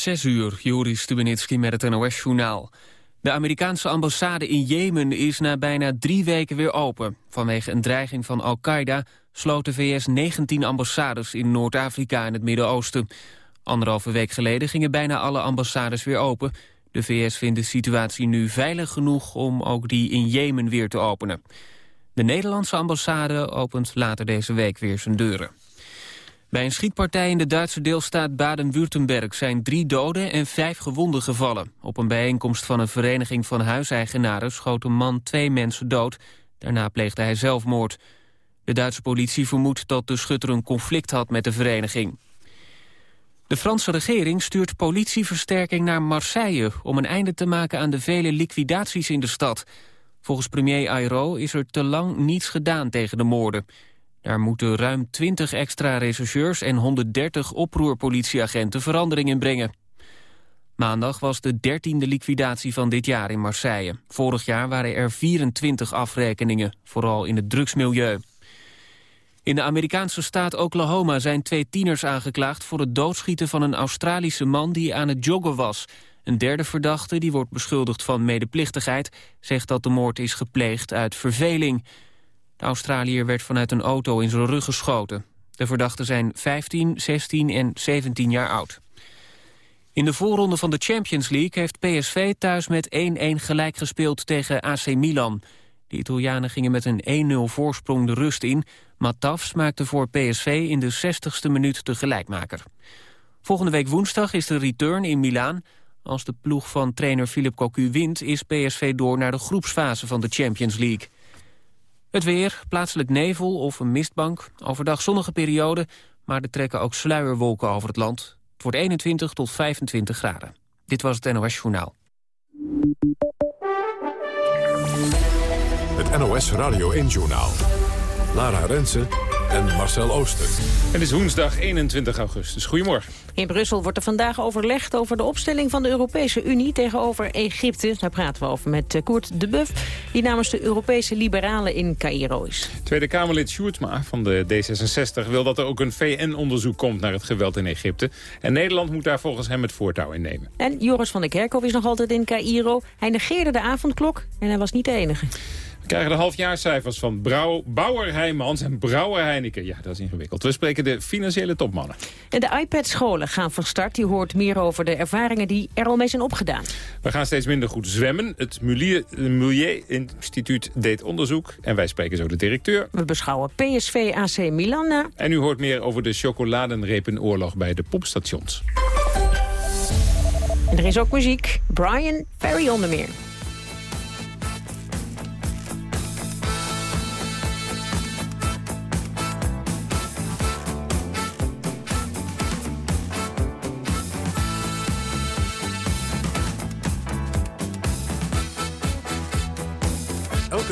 Zes uur, Joris Stubenitski met het NOS-journaal. De Amerikaanse ambassade in Jemen is na bijna drie weken weer open. Vanwege een dreiging van Al-Qaeda sloot de VS 19 ambassades in Noord-Afrika en het Midden-Oosten. Anderhalve week geleden gingen bijna alle ambassades weer open. De VS vindt de situatie nu veilig genoeg om ook die in Jemen weer te openen. De Nederlandse ambassade opent later deze week weer zijn deuren. Bij een schietpartij in de Duitse deelstaat Baden-Württemberg zijn drie doden en vijf gewonden gevallen. Op een bijeenkomst van een vereniging van huiseigenaren schoot een man twee mensen dood. Daarna pleegde hij zelfmoord. De Duitse politie vermoedt dat de schutter een conflict had met de vereniging. De Franse regering stuurt politieversterking naar Marseille... om een einde te maken aan de vele liquidaties in de stad. Volgens premier Ayrault is er te lang niets gedaan tegen de moorden. Daar moeten ruim 20 extra rechercheurs en 130 oproerpolitieagenten verandering in brengen. Maandag was de dertiende liquidatie van dit jaar in Marseille. Vorig jaar waren er 24 afrekeningen, vooral in het drugsmilieu. In de Amerikaanse staat Oklahoma zijn twee tieners aangeklaagd... voor het doodschieten van een Australische man die aan het joggen was. Een derde verdachte, die wordt beschuldigd van medeplichtigheid... zegt dat de moord is gepleegd uit verveling. De Australiër werd vanuit een auto in zijn rug geschoten. De verdachten zijn 15, 16 en 17 jaar oud. In de voorronde van de Champions League heeft PSV thuis met 1-1 gelijk gespeeld tegen AC Milan. De Italianen gingen met een 1-0 voorsprong de rust in... maar Tafs maakte voor PSV in de 60ste minuut de gelijkmaker. Volgende week woensdag is de return in Milaan. Als de ploeg van trainer Philip Cocu wint... is PSV door naar de groepsfase van de Champions League. Het weer, plaatselijk nevel of een mistbank. Overdag zonnige periode, maar er trekken ook sluierwolken over het land. Het wordt 21 tot 25 graden. Dit was het NOS Journaal. Het NOS Radio 1 Journaal. Lara Rensen en Marcel Ooster. Het is woensdag 21 augustus. Goedemorgen. In Brussel wordt er vandaag overlegd over de opstelling van de Europese Unie tegenover Egypte. Daar praten we over met eh, Koert de Buff, die namens de Europese Liberalen in Cairo is. Tweede Kamerlid Sjoerdsma van de D66 wil dat er ook een VN-onderzoek komt naar het geweld in Egypte. En Nederland moet daar volgens hem het voortouw in nemen. En Joris van der Kerkhoff is nog altijd in Cairo. Hij negeerde de avondklok en hij was niet de enige krijgen de halfjaarcijfers van Brouw, Bauer Heijmans en Brouwer Heineken. Ja, dat is ingewikkeld. We spreken de financiële topmannen. En de iPad-scholen gaan van start. U hoort meer over de ervaringen die er al mee zijn opgedaan. We gaan steeds minder goed zwemmen. Het Milieu-instituut deed onderzoek. En wij spreken zo de directeur. We beschouwen PSV AC Milan. En u hoort meer over de chocoladenrepenoorlog bij de popstations. En er is ook muziek. Brian Ferry onder meer.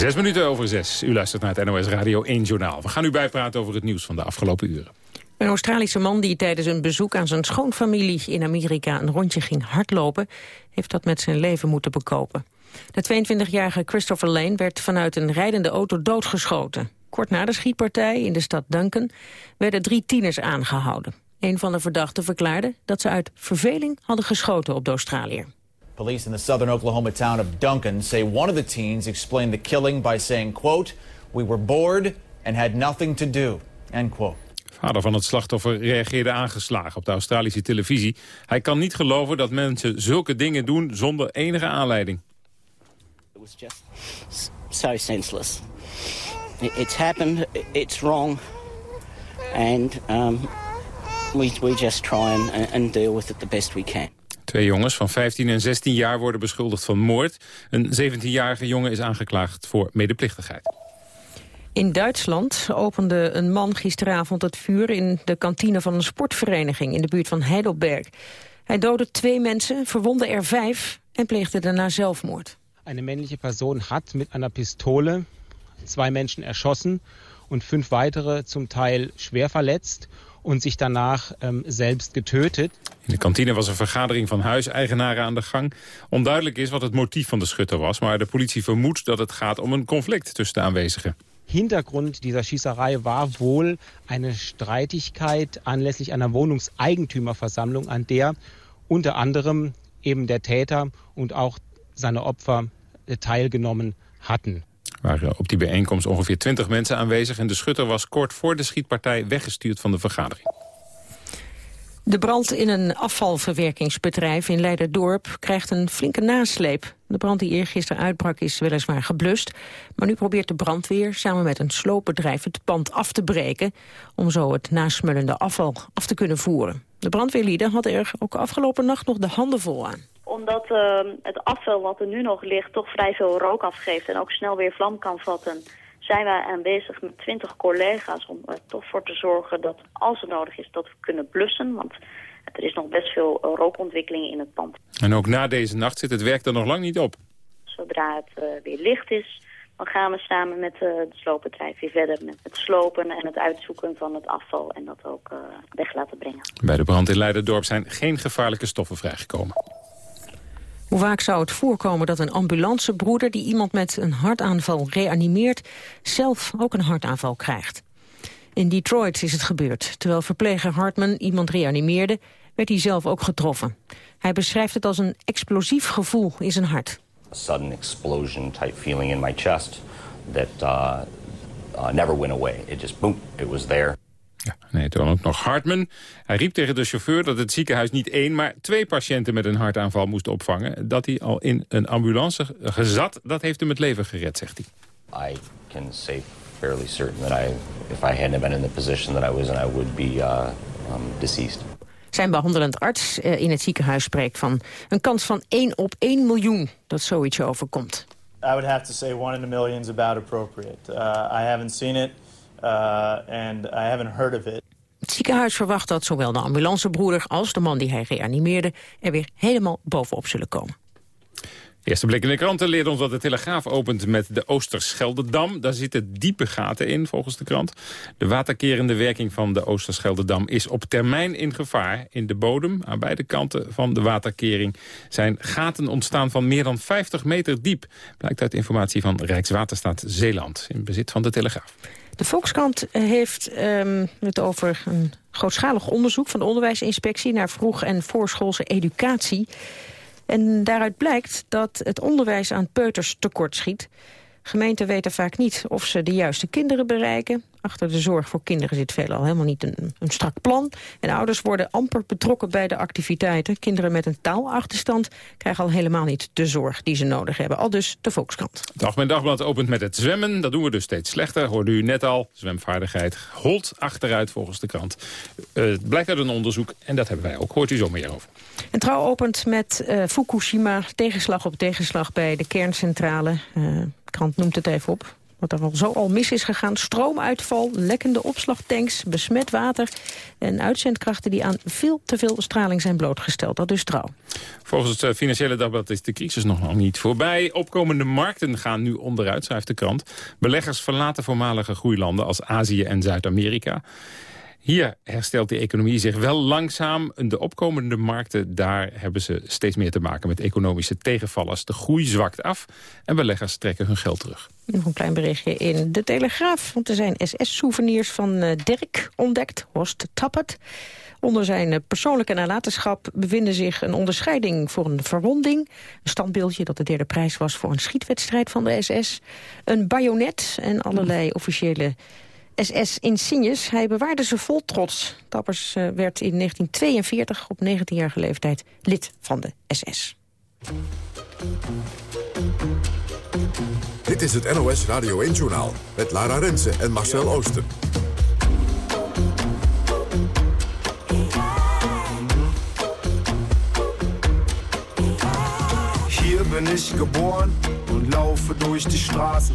Zes minuten over zes. U luistert naar het NOS Radio 1 Journaal. We gaan u bijpraten over het nieuws van de afgelopen uren. Een Australische man die tijdens een bezoek aan zijn schoonfamilie in Amerika een rondje ging hardlopen, heeft dat met zijn leven moeten bekopen. De 22-jarige Christopher Lane werd vanuit een rijdende auto doodgeschoten. Kort na de schietpartij in de stad Duncan werden drie tieners aangehouden. Een van de verdachten verklaarde dat ze uit verveling hadden geschoten op de Australiër. Police in the southern Oklahoma town of Duncan say one of the teens explained the killing by saying, quote, we were bored and had nothing to do, end quote. Vader van het slachtoffer reageerde aangeslagen op de Australische televisie. Hij kan niet geloven dat mensen zulke dingen doen zonder enige aanleiding. It was just so senseless. It's happened, it's wrong, and um, we, we just try and, and deal with it the best we can. Twee jongens van 15 en 16 jaar worden beschuldigd van moord. Een 17-jarige jongen is aangeklaagd voor medeplichtigheid. In Duitsland opende een man gisteravond het vuur in de kantine van een sportvereniging in de buurt van Heidelberg. Hij doodde twee mensen, verwondde er vijf en pleegde daarna zelfmoord. Een männliche Person had met een Pistole twee mensen erschossen en vijf weitere zum Teil schwer verletzt en zich danach ähm, selbst getötet. In de kantine was een vergadering van huiseigenaren aan de gang. Onduidelijk is wat het motief van de schutter was... maar de politie vermoedt dat het gaat om een conflict tussen de aanwezigen. Hintergrund dieser Schießerei war wohl eine Streitigkeit anlässlich einer Wohnungseigentümerversammlung, an der unter anderem eben der Täter und auch seine Opfer teilgenommen hatten. Er waren op die bijeenkomst ongeveer 20 mensen aanwezig... en de schutter was kort voor de schietpartij weggestuurd van de vergadering. De brand in een afvalverwerkingsbedrijf in Leiderdorp krijgt een flinke nasleep. De brand die eergisteren uitbrak is weliswaar geblust... maar nu probeert de brandweer samen met een sloopbedrijf het pand af te breken... om zo het nasmullende afval af te kunnen voeren. De brandweerlieden hadden er ook afgelopen nacht nog de handen vol aan omdat uh, het afval wat er nu nog ligt toch vrij veel rook afgeeft en ook snel weer vlam kan vatten, zijn wij aanwezig met twintig collega's om er toch voor te zorgen dat als het nodig is dat we kunnen blussen. Want er is nog best veel rookontwikkeling in het pand. En ook na deze nacht zit het werk er nog lang niet op. Zodra het uh, weer licht is, dan gaan we samen met uh, de sloopbedrijf weer verder met het slopen en het uitzoeken van het afval en dat ook uh, weg laten brengen. Bij de brand in Leiderdorp zijn geen gevaarlijke stoffen vrijgekomen. Hoe vaak zou het voorkomen dat een ambulancebroeder... die iemand met een hartaanval reanimeert... zelf ook een hartaanval krijgt? In Detroit is het gebeurd. Terwijl verpleger Hartman iemand reanimeerde... werd hij zelf ook getroffen. Hij beschrijft het als een explosief gevoel in zijn hart. A sudden explosion type feeling in my chest... that uh, uh, never went away. It just, boom, it was there. Ja, nee, toen ook nog Hartman. Hij riep tegen de chauffeur dat het ziekenhuis niet één, maar twee patiënten met een hartaanval moest opvangen. Dat hij al in een ambulance gezat, dat heeft hem het leven gered, zegt hij. I can say fairly certain that I, if I hadn't been in the position that I was in, I would be uh, um, deceased. Zijn behandelend arts uh, in het ziekenhuis spreekt van een kans van 1 op 1 miljoen dat zoiets overkomt. I would have to say one in a million is about appropriate. Uh, I haven't seen it. Uh, and I haven't heard of it. Het ziekenhuis verwacht dat zowel de ambulancebroeder als de man die hij reanimeerde er weer helemaal bovenop zullen komen. Eerste blik in de kranten leert ons dat de Telegraaf opent met de Oosterscheldedam. Daar zitten diepe gaten in, volgens de krant. De waterkerende werking van de Oosterscheldedam is op termijn in gevaar. In de bodem, aan beide kanten van de waterkering, zijn gaten ontstaan van meer dan 50 meter diep. Blijkt uit informatie van Rijkswaterstaat Zeeland, in bezit van de Telegraaf. De Volkskrant heeft um, het over een grootschalig onderzoek van de onderwijsinspectie naar vroeg- en voorschoolse educatie. En daaruit blijkt dat het onderwijs aan peuters tekort schiet. Gemeenten weten vaak niet of ze de juiste kinderen bereiken. Achter de zorg voor kinderen zit veelal helemaal niet een, een, strak plan. En ouders worden amper betrokken bij de activiteiten. Kinderen met een taalachterstand krijgen al helemaal niet de zorg die ze nodig hebben. Al dus de Volkskrant. Dag mijn Dagblad opent met het zwemmen. Dat doen we dus steeds slechter. Hoorde u net al. Zwemvaardigheid holt achteruit volgens de krant. Uh, het blijkt uit een onderzoek en dat hebben wij ook. Hoort u zo meer over. En Trouw opent met uh, Fukushima. Tegenslag op tegenslag bij de kerncentrale. Uh, krant noemt het even op. Wat er al zo al mis is gegaan. Stroomuitval, lekkende opslagtanks, besmet water... en uitzendkrachten die aan veel te veel straling zijn blootgesteld. Dat is trouw. Volgens het eh, Financiële Dagblad is de crisis nog niet voorbij. Opkomende markten gaan nu onderuit, schrijft de krant. Beleggers verlaten voormalige groeilanden als Azië en Zuid-Amerika. Hier herstelt de economie zich wel langzaam. De opkomende markten, daar hebben ze steeds meer te maken met economische tegenvallers. De groei zwakt af en beleggers trekken hun geld terug. Nog een klein berichtje in De Telegraaf. Want er zijn SS-souvenirs van uh, Dirk ontdekt, Horst Tappert. Onder zijn eh, persoonlijke nalatenschap bevinden zich een onderscheiding voor een verwonding. Een standbeeldje dat de derde prijs was voor een schietwedstrijd van de SS. Een bajonet en allerlei officiële SS-insignes. Hij bewaarde ze vol trots. Tappers uh, werd in 1942 op 19-jarige leeftijd lid van de SS. Dit is het NOS Radio 1-journaal met Lara Rensen en Marcel Ooster. Hier bin ich geboren und laufe durch die Straßen.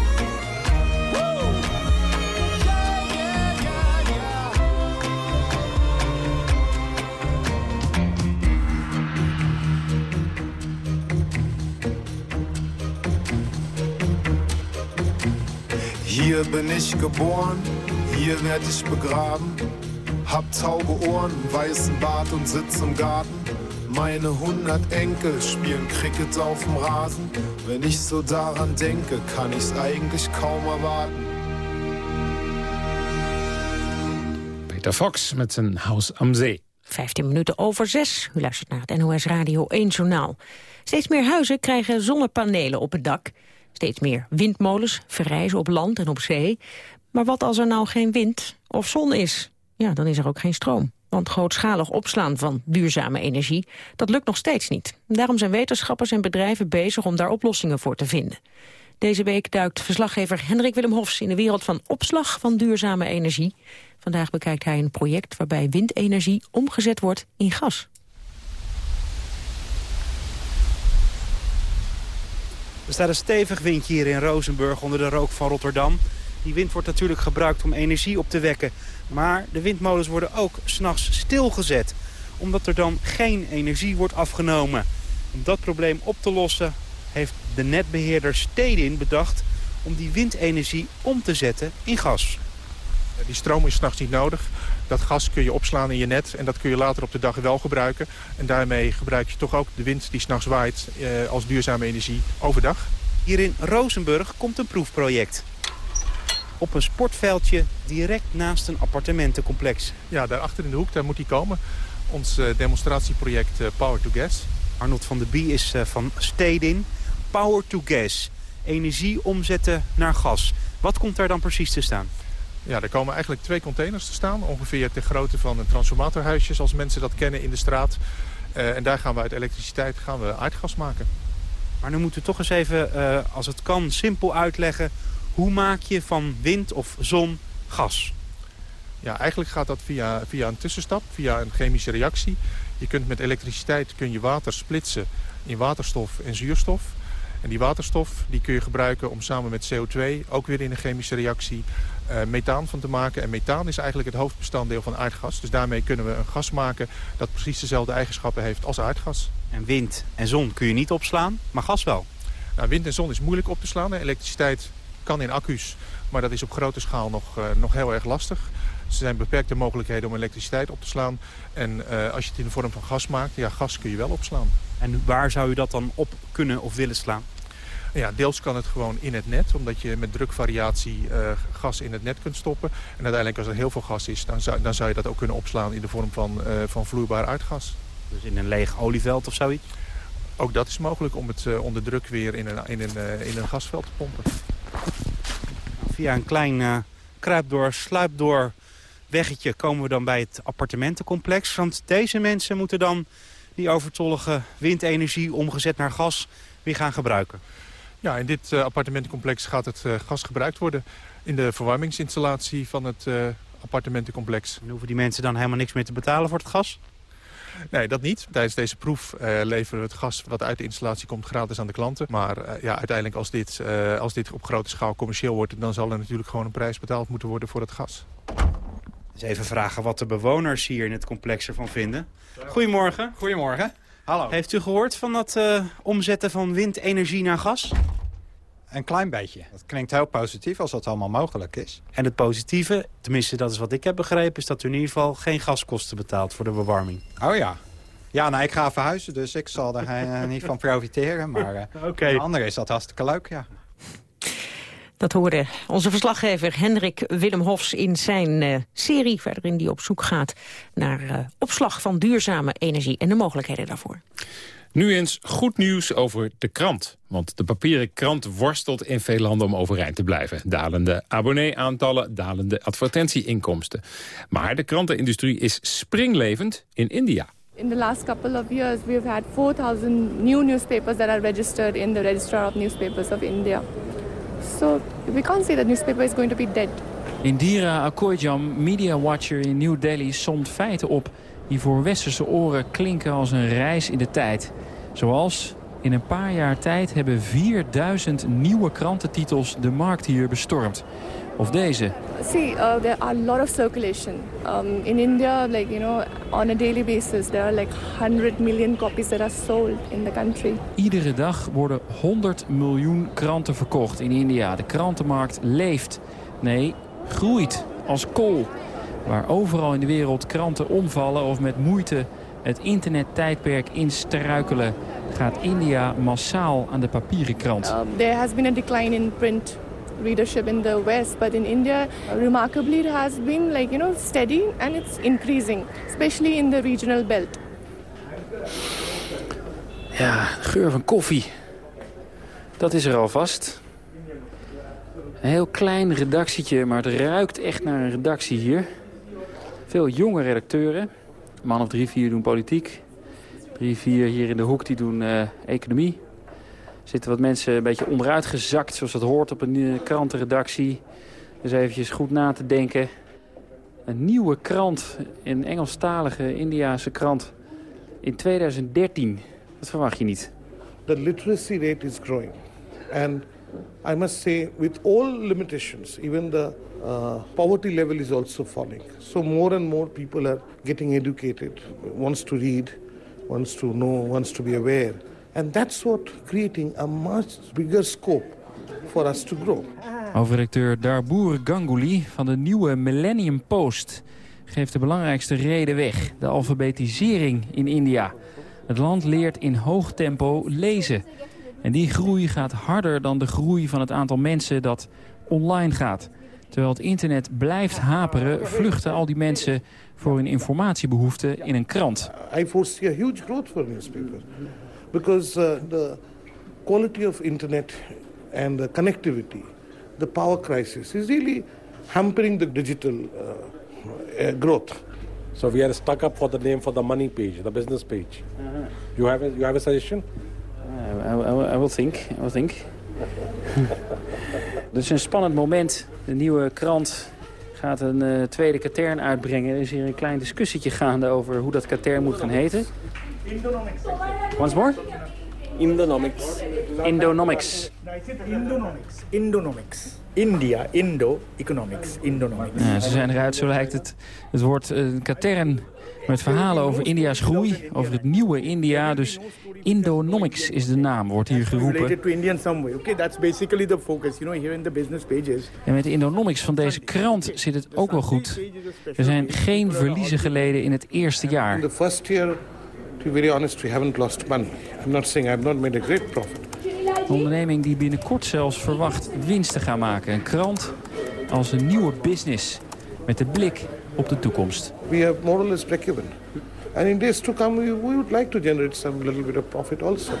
Hier bin ich geboren, hier werd ich begraben. Hab taube Ohren, weißen Bart und sitz im Garten. Meine hundert Enkel spielen Cricket auf dem Rasen. Wenn ich so daran denke, kann ich's eigentlich kaum erwarten. Peter Fox met zijn Haus am See. 15 minuten over zes. U luistert naar het NOS Radio 1 Journaal. Steeds meer huizen krijgen zonnepanelen op het dak. Steeds meer windmolens verrijzen op land en op zee. Maar wat als er nou geen wind of zon is? Ja, dan is er ook geen stroom. Want grootschalig opslaan van duurzame energie, dat lukt nog steeds niet. Daarom zijn wetenschappers en bedrijven bezig om daar oplossingen voor te vinden. Deze week duikt verslaggever Hendrik Willem Hofs in de wereld van opslag van duurzame energie. Vandaag bekijkt hij een project waarbij windenergie omgezet wordt in gas. Er staat een stevig windje hier in Rozenburg onder de rook van Rotterdam. Die wind wordt natuurlijk gebruikt om energie op te wekken. Maar de windmolens worden ook s'nachts stilgezet. Omdat er dan geen energie wordt afgenomen. Om dat probleem op te lossen heeft de netbeheerder Stedin bedacht... om die windenergie om te zetten in gas. Die stroom is s'nachts niet nodig. Dat gas kun je opslaan in je net en dat kun je later op de dag wel gebruiken. En daarmee gebruik je toch ook de wind die s'nachts waait eh, als duurzame energie overdag. Hier in Rozenburg komt een proefproject. Op een sportveldje direct naast een appartementencomplex. Ja, daarachter in de hoek, daar moet hij komen. Ons uh, demonstratieproject uh, Power to Gas. Arnold van der Bie is uh, van Stedin. Power to Gas. Energie omzetten naar gas. Wat komt daar dan precies te staan? Ja, er komen eigenlijk twee containers te staan. Ongeveer ter grootte van een transformatorhuisje, zoals mensen dat kennen in de straat. Uh, en daar gaan we uit elektriciteit gaan we aardgas maken. Maar nu moeten we toch eens even, uh, als het kan, simpel uitleggen... hoe maak je van wind of zon gas? Ja, eigenlijk gaat dat via, via een tussenstap, via een chemische reactie. Je kunt met elektriciteit kun je water splitsen in waterstof en zuurstof. En die waterstof die kun je gebruiken om samen met CO2, ook weer in een chemische reactie, methaan van te maken. En methaan is eigenlijk het hoofdbestanddeel van aardgas. Dus daarmee kunnen we een gas maken dat precies dezelfde eigenschappen heeft als aardgas. En wind en zon kun je niet opslaan, maar gas wel? Nou, wind en zon is moeilijk op te slaan. Elektriciteit kan in accu's, maar dat is op grote schaal nog, uh, nog heel erg lastig. Er zijn beperkte mogelijkheden om elektriciteit op te slaan. En uh, als je het in de vorm van gas maakt, ja, gas kun je wel opslaan. En waar zou je dat dan op kunnen of willen slaan? Ja, deels kan het gewoon in het net, omdat je met drukvariatie uh, gas in het net kunt stoppen. En uiteindelijk als er heel veel gas is, dan zou, dan zou je dat ook kunnen opslaan in de vorm van, uh, van vloeibaar aardgas. Dus in een leeg olieveld of zoiets? Ook dat is mogelijk om het uh, onder druk weer in een, in, een, in een gasveld te pompen. Via een klein kruipdoor, sluipdoor weggetje komen we dan bij het appartementencomplex. Want deze mensen moeten dan die overtollige windenergie omgezet naar gas weer gaan gebruiken. Ja, in dit uh, appartementencomplex gaat het uh, gas gebruikt worden in de verwarmingsinstallatie van het uh, appartementencomplex. En hoeven die mensen dan helemaal niks meer te betalen voor het gas? Nee, dat niet. Tijdens deze proef leveren we het gas wat uit de installatie komt gratis aan de klanten. Maar ja, uiteindelijk als dit, als dit op grote schaal commercieel wordt... dan zal er natuurlijk gewoon een prijs betaald moeten worden voor het gas. Dus even vragen wat de bewoners hier in het complex ervan vinden. Goedemorgen. Goedemorgen. Hallo. Heeft u gehoord van dat uh, omzetten van windenergie naar gas? Een klein beetje. Dat klinkt heel positief als dat allemaal mogelijk is. En het positieve, tenminste dat is wat ik heb begrepen... is dat u in ieder geval geen gaskosten betaalt voor de bewarming. Oh ja. Ja, nou, ik ga verhuizen, dus ik zal er uh, niet van profiteren. Maar uh, okay. voor anderen is dat hartstikke leuk, ja. Dat hoorde onze verslaggever Hendrik Willem Hofs in zijn uh, serie... waarin hij op zoek gaat naar uh, opslag van duurzame energie... en de mogelijkheden daarvoor. Nu eens goed nieuws over de krant. Want de papieren krant worstelt in veel landen om overeind te blijven. Dalende abonnee-aantallen, dalende advertentieinkomsten. Maar de krantenindustrie is springlevend in India. In the last couple of years, we've had 4,000 new newspapers that are registered in the Registrar of Newspapers of India. So we can't say that newspaper is going to be dead. Indira Akoyjam, media watcher in New Delhi, somt feiten op die voor westerse oren klinken als een reis in de tijd. Zoals in een paar jaar tijd hebben 4000 nieuwe krantentitels de markt hier bestormd. Of deze. See, uh, there are a lot of circulation. Um, in India, like, you know, on a daily basis, there are like 100 million copies that are sold in the country. Iedere dag worden 100 miljoen kranten verkocht in India. De krantenmarkt leeft. Nee, groeit als kool. Waar overal in de wereld kranten omvallen of met moeite het internettijdperk instruikelen... gaat India massaal aan de papieren krant. Um, there has been a decline in print readership in the West, but in India, remarkably, it has been like, you know, steady and it's increasing, especially in the regional belt. Ja, geur van koffie. Dat is er alvast. Een heel klein redactietje, maar het ruikt echt naar een redactie hier. Veel jonge redacteuren. Een man of drie, vier doen politiek. Drie, vier hier in de hoek die doen uh, economie zitten wat mensen een beetje onderuit gezakt, zoals dat hoort op een krantenredactie. Dus eventjes goed na te denken. Een nieuwe krant, een Engelstalige Indiase krant in 2013. Dat verwacht je niet. The literacy rate is growing. And I must say, with all limitations, even the uh, poverty level is also falling. So more and more people are getting educated, wants to read, wants to know, wants to be aware. And that's what creating a much bigger scope for us to grow. Hoofdredacteur Darboer Ganguly van de nieuwe Millennium Post geeft de belangrijkste reden weg. De alfabetisering in India. Het land leert in hoog tempo lezen. En die groei gaat harder dan de groei van het aantal mensen dat online gaat. Terwijl het internet blijft haperen, vluchten al die mensen voor hun informatiebehoeften in een krant. I foresee a huge growth for newspaper because uh, the quality of internet and the connectivity, the power crisis is really hampering the digital uh, uh, growth. So we are stuck up for the name for the money page, the business page. You have a, you have a suggestion? I, I, I will think, I will think. Het is een spannend moment. De nieuwe krant gaat een uh, tweede katern uitbrengen. Er is hier een klein discussietje gaande over hoe dat katern moet gaan heten. Indonomics. Once more? Indonomics. Indonomics. Indonomics. Indonomics. India, Indo, economics, Indonomics. Ja, ze zijn eruit, zo lijkt het. Het wordt een katern met verhalen over India's groei, over het nieuwe India. Dus Indonomics is de naam, wordt hier geroepen. Related to India in some way. Okay, that's basically the focus, you know, here in the business pages. En met de Indonomics van deze krant zit het ook wel goed. Er zijn geen verliezen geleden in het eerste jaar. To be very honest, we haven't lost money. I'm not saying I've not made a great profit. Een onderneming die binnenkort zelfs verwacht winst te gaan maken. Een krant als een nieuwe business met de blik op de toekomst. We have more or less break-even. And in days to come, we, we would like to generate some little bit of profit also.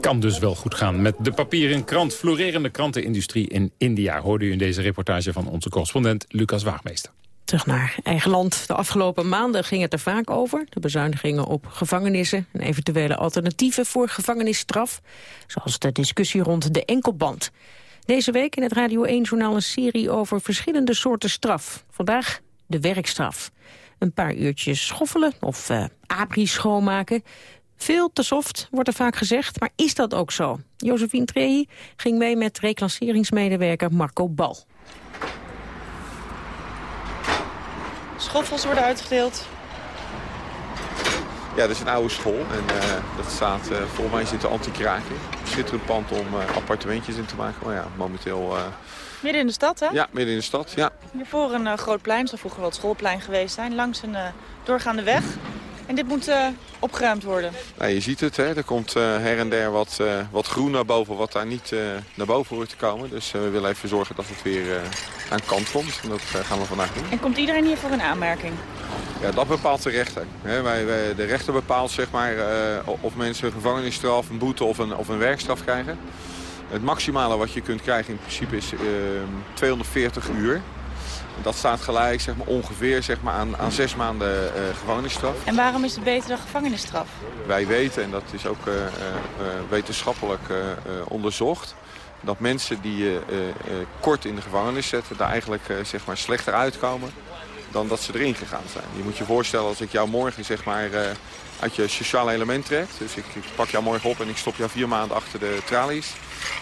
Kan dus wel goed gaan met de papieren krant. Florerende krantenindustrie in India. Hoorde u in deze reportage van onze correspondent Lucas Waagmeester. Terug naar eigen land. De afgelopen maanden ging het er vaak over. De bezuinigingen op gevangenissen en eventuele alternatieven voor gevangenisstraf. Zoals de discussie rond de enkelband. Deze week in het Radio 1-journaal een serie over verschillende soorten straf. Vandaag de werkstraf. Een paar uurtjes schoffelen of uh, schoonmaken. Veel te soft, wordt er vaak gezegd, maar is dat ook zo? Josephine Trehi ging mee met reclasseringsmedewerker Marco Bal. Schoffels worden uitgedeeld. Ja, dat is een oude school en uh, dat staat, uh, volgens mij zit er anti-kraken. Schitterend pand om uh, appartementjes in te maken. Maar ja, momenteel... Midden in de stad, hè? Ja, midden in de stad, ja. Hiervoor een groot plein, zou vroeger wel het schoolplein geweest zijn, langs een doorgaande weg. En dit moet opgeruimd worden. Nou, je ziet het, hè? er komt her en der wat, wat groen naar boven, wat daar niet naar boven hoort te komen. Dus we willen even zorgen dat het weer aan kant komt. En dat gaan we vandaag doen. En komt iedereen hiervoor in aanmerking? Ja, dat bepaalt de rechter. Wij, wij, de rechter bepaalt zeg maar, of mensen een gevangenisstraf, een boete of een, of een werkstraf krijgen. Het maximale wat je kunt krijgen in principe is uh, 240 uur. Dat staat gelijk zeg maar, ongeveer zeg maar, aan, aan zes maanden uh, gevangenisstraf. En waarom is het beter dan gevangenisstraf? Wij weten, en dat is ook wetenschappelijk onderzocht dat mensen die je kort in de gevangenis zetten... daar eigenlijk zeg maar slechter uitkomen dan dat ze erin gegaan zijn. Je moet je voorstellen als ik jou morgen zeg maar, uit je sociale element trek... dus ik, ik, pak jou morgen op en ik stop jou vier maanden achter de tralies...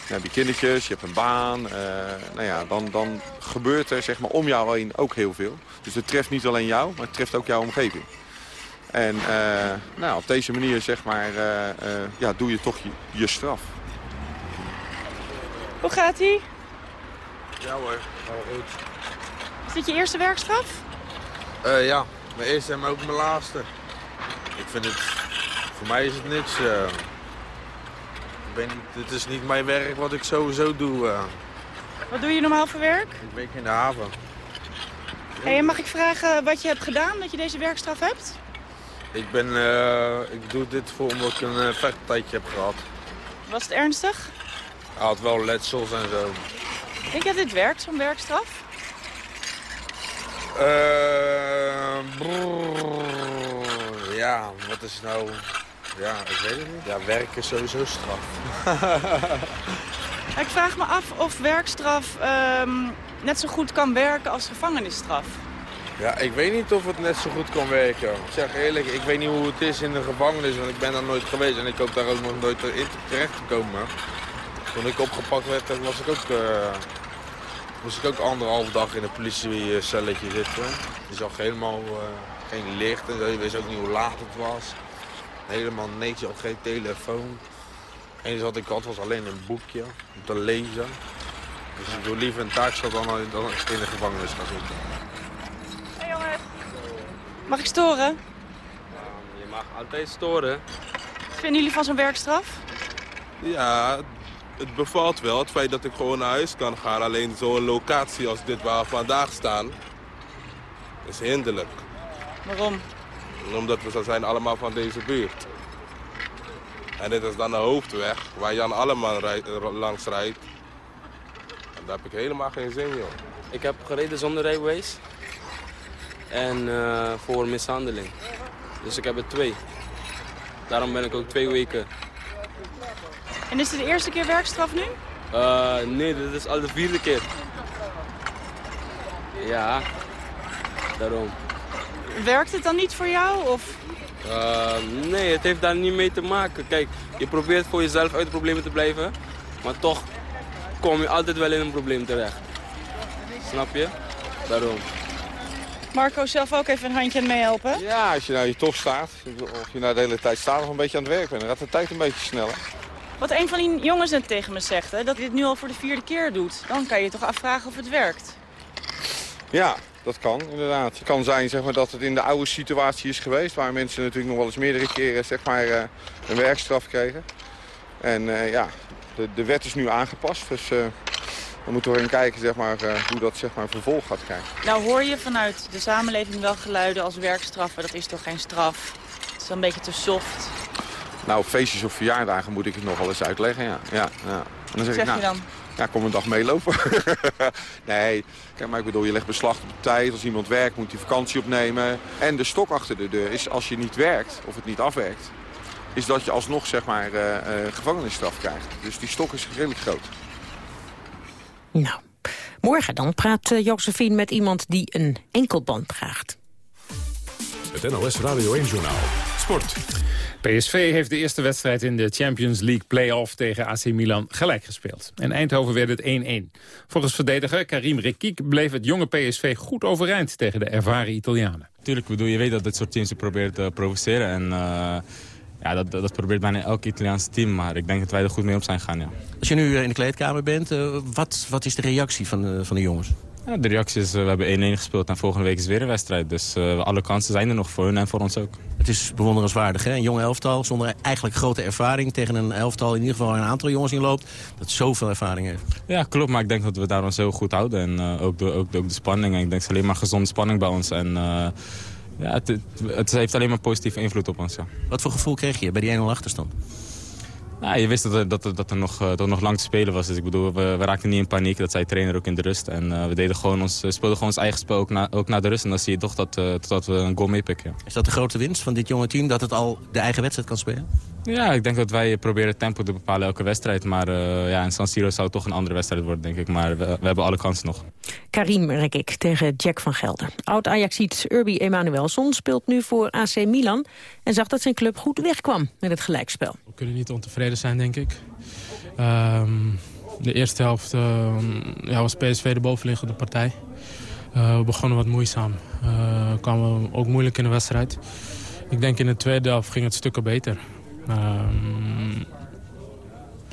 dan heb je kindertjes, je hebt een baan... nou ja, dan, dan gebeurt er zeg maar, om jou heen ook heel veel. Dus het treft niet alleen jou, maar het treft ook jouw omgeving. En nou, op deze manier zeg maar, ja, doe je toch je, je straf. Hoe gaat ie? Ja hoor, goed. Is dit je eerste werkstraf? Uh, ja, mijn eerste en ook mijn laatste. Ik vind het, voor mij is het niks. Uh, ik ben niet, dit is niet mijn werk wat ik sowieso doe. Uh. Wat doe je normaal voor werk? Ik werk in de haven. Hey, mag ik vragen wat je hebt gedaan dat je deze werkstraf hebt? Ik, ben, ik doe dit voor omdat ik een vechttijdje heb gehad. Was het ernstig? Hij had wel letsels en zo. Denk je dat dit werkt, zo'n werkstraf? Uh, brrr, ja, wat is nou... Ja, ik weet het niet. Ja, werk is sowieso straf. Ik vraag me af of werkstraf ehm, net zo goed kan werken als gevangenisstraf. Ja, ik weet niet of het net zo goed kan werken. Ik zeg eerlijk, ik weet niet hoe het is in de gevangenis, want ik ben daar nooit geweest. En ik hoop daar ook nog nooit in terecht te komen. Toen ik opgepakt werd, was ik ook, uh, moest ik ook anderhalf dag in een politiecelletje zitten. Je zag helemaal uh, geen licht en. Je wist ook niet hoe laat het was. Helemaal niks, je had geen telefoon. Het enige wat ik had was alleen een boekje om te lezen. Dus ik doe liever een taakstad dan, dan in de gevangenis gaan zitten. Hey jongens. Mag ik storen? je mag altijd storen. Wat vinden jullie van zo'n werkstraf? Ja, het bevalt wel. Het feit dat ik gewoon naar huis kan gaan. Alleen zo'n locatie als dit waar we vandaag staan, is hinderlijk. Waarom? Omdat we zijn allemaal van deze buurt. En dit is dan de hoofdweg waar Jan allemaal langs rijdt. En daar heb ik helemaal geen zin in. Ik heb gereden zonder rijbewijs. En uh, voor mishandeling. Dus ik heb er twee. Daarom ben ik ook twee weken. En is dit de eerste keer werkstraf nu? Uh, nee, dit is al de vierde keer. Ja, daarom. Werkt het dan niet voor jou? Of? Uh, nee, het heeft daar niet mee te maken. Kijk, je probeert voor jezelf uit de problemen te blijven. Maar toch kom je altijd wel in een probleem terecht. Snap je? Daarom. Marco, zelf ook even een handje aan meehelpen? Ja, als je nou hier toch staat, of je nou de hele tijd staat nog een beetje aan het werk bent, dan gaat de tijd een beetje sneller. Wat een van die jongens net tegen me zegt, hè, dat hij dit nu al voor de vierde keer doet. Dan kan je toch afvragen of het werkt. Ja, dat kan inderdaad. Het kan zijn zeg maar, dat het in de oude situatie is geweest... waar mensen natuurlijk nog wel eens meerdere keren zeg maar, uh, een werkstraf kregen. En uh, ja, de, de wet is nu aangepast, dus... Uh, dan moeten we in kijken zeg maar, hoe dat zeg maar, vervolg gaat krijgen. Nou hoor je vanuit de samenleving wel geluiden als werkstraffen. Dat is toch geen straf? Het is een beetje te soft. Nou, op feestjes of verjaardagen moet ik het nog wel eens uitleggen, ja. ja, ja. En dan zeg, zeg ik, nou, je dan? Ja, kom een dag meelopen. nee, kijk, maar ik bedoel, je legt beslag op de tijd. Als iemand werkt, moet hij vakantie opnemen. En de stok achter de deur is, als je niet werkt, of het niet afwerkt... is dat je alsnog, zeg maar, uh, uh, gevangenisstraf krijgt. Dus die stok is redelijk groot. Nou, morgen dan praat uh, Josephine met iemand die een enkelband draagt. Het NOS Radio 1-journaal. Sport. PSV heeft de eerste wedstrijd in de Champions League play-off tegen AC Milan gelijk gespeeld. In Eindhoven werd het 1-1. Volgens verdediger Karim Rekiek bleef het jonge PSV goed overeind tegen de ervaren Italianen. Tuurlijk, bedoel, je weet dat dit soort teams je probeert te provoceren. En uh, ja, dat, dat probeert bijna elk Italiaanse team. Maar ik denk dat wij er goed mee op zijn gegaan, ja. Als je nu in de kleedkamer bent, uh, wat, wat is de reactie van, uh, van de jongens? Ja, de reactie is, we hebben 1-1 gespeeld en volgende week is weer een wedstrijd. Dus uh, alle kansen zijn er nog voor hun en voor ons ook. Het is bewonderenswaardig, hè? Een jong elftal zonder eigenlijk grote ervaring... tegen een elftal in ieder geval een aantal jongens in loopt... dat zoveel ervaring heeft. Ja, klopt. Maar ik denk dat we daar ons heel goed houden. En uh, ook, de, ook, de, ook de spanning. En ik denk het is alleen maar gezonde spanning bij ons. En uh, ja, het, het, het, heeft alleen maar positieve invloed op ons, ja. Wat voor gevoel kreeg je bij die 1-0 achterstand? Ja, je wist dat er, dat, dat er nog, dat er nog lang te spelen was. Dus ik bedoel, we, we raakten niet in paniek. Dat zei de trainer ook in de rust. En uh, we deden gewoon ons, speelden gewoon ons eigen spel ook, na, ook de rust. En dan zie je toch dat, uh, dat we een goal meepikken. Ja. Is dat de grote winst van dit jonge team? Dat het al de eigen wedstrijd kan spelen? Ja, ik denk dat wij proberen het tempo te bepalen elke wedstrijd. Maar uh, ja, in San Siro zou het toch een andere wedstrijd worden, denk ik. Maar we, we hebben alle kansen nog. Karim Rekik tegen Jack van Gelder. Oud-Ajaxiet Urbi Emanuelson speelt nu voor AC Milan... en zag dat zijn club goed wegkwam met het gelijkspel. We kunnen niet ontevreden zijn, denk ik. Um, de eerste helft uh, ja, was PSV de bovenliggende partij. Uh, we begonnen wat moeizaam. Uh, kwamen ook moeilijk in de wedstrijd. Ik denk in de tweede helft ging het stukken beter. Um,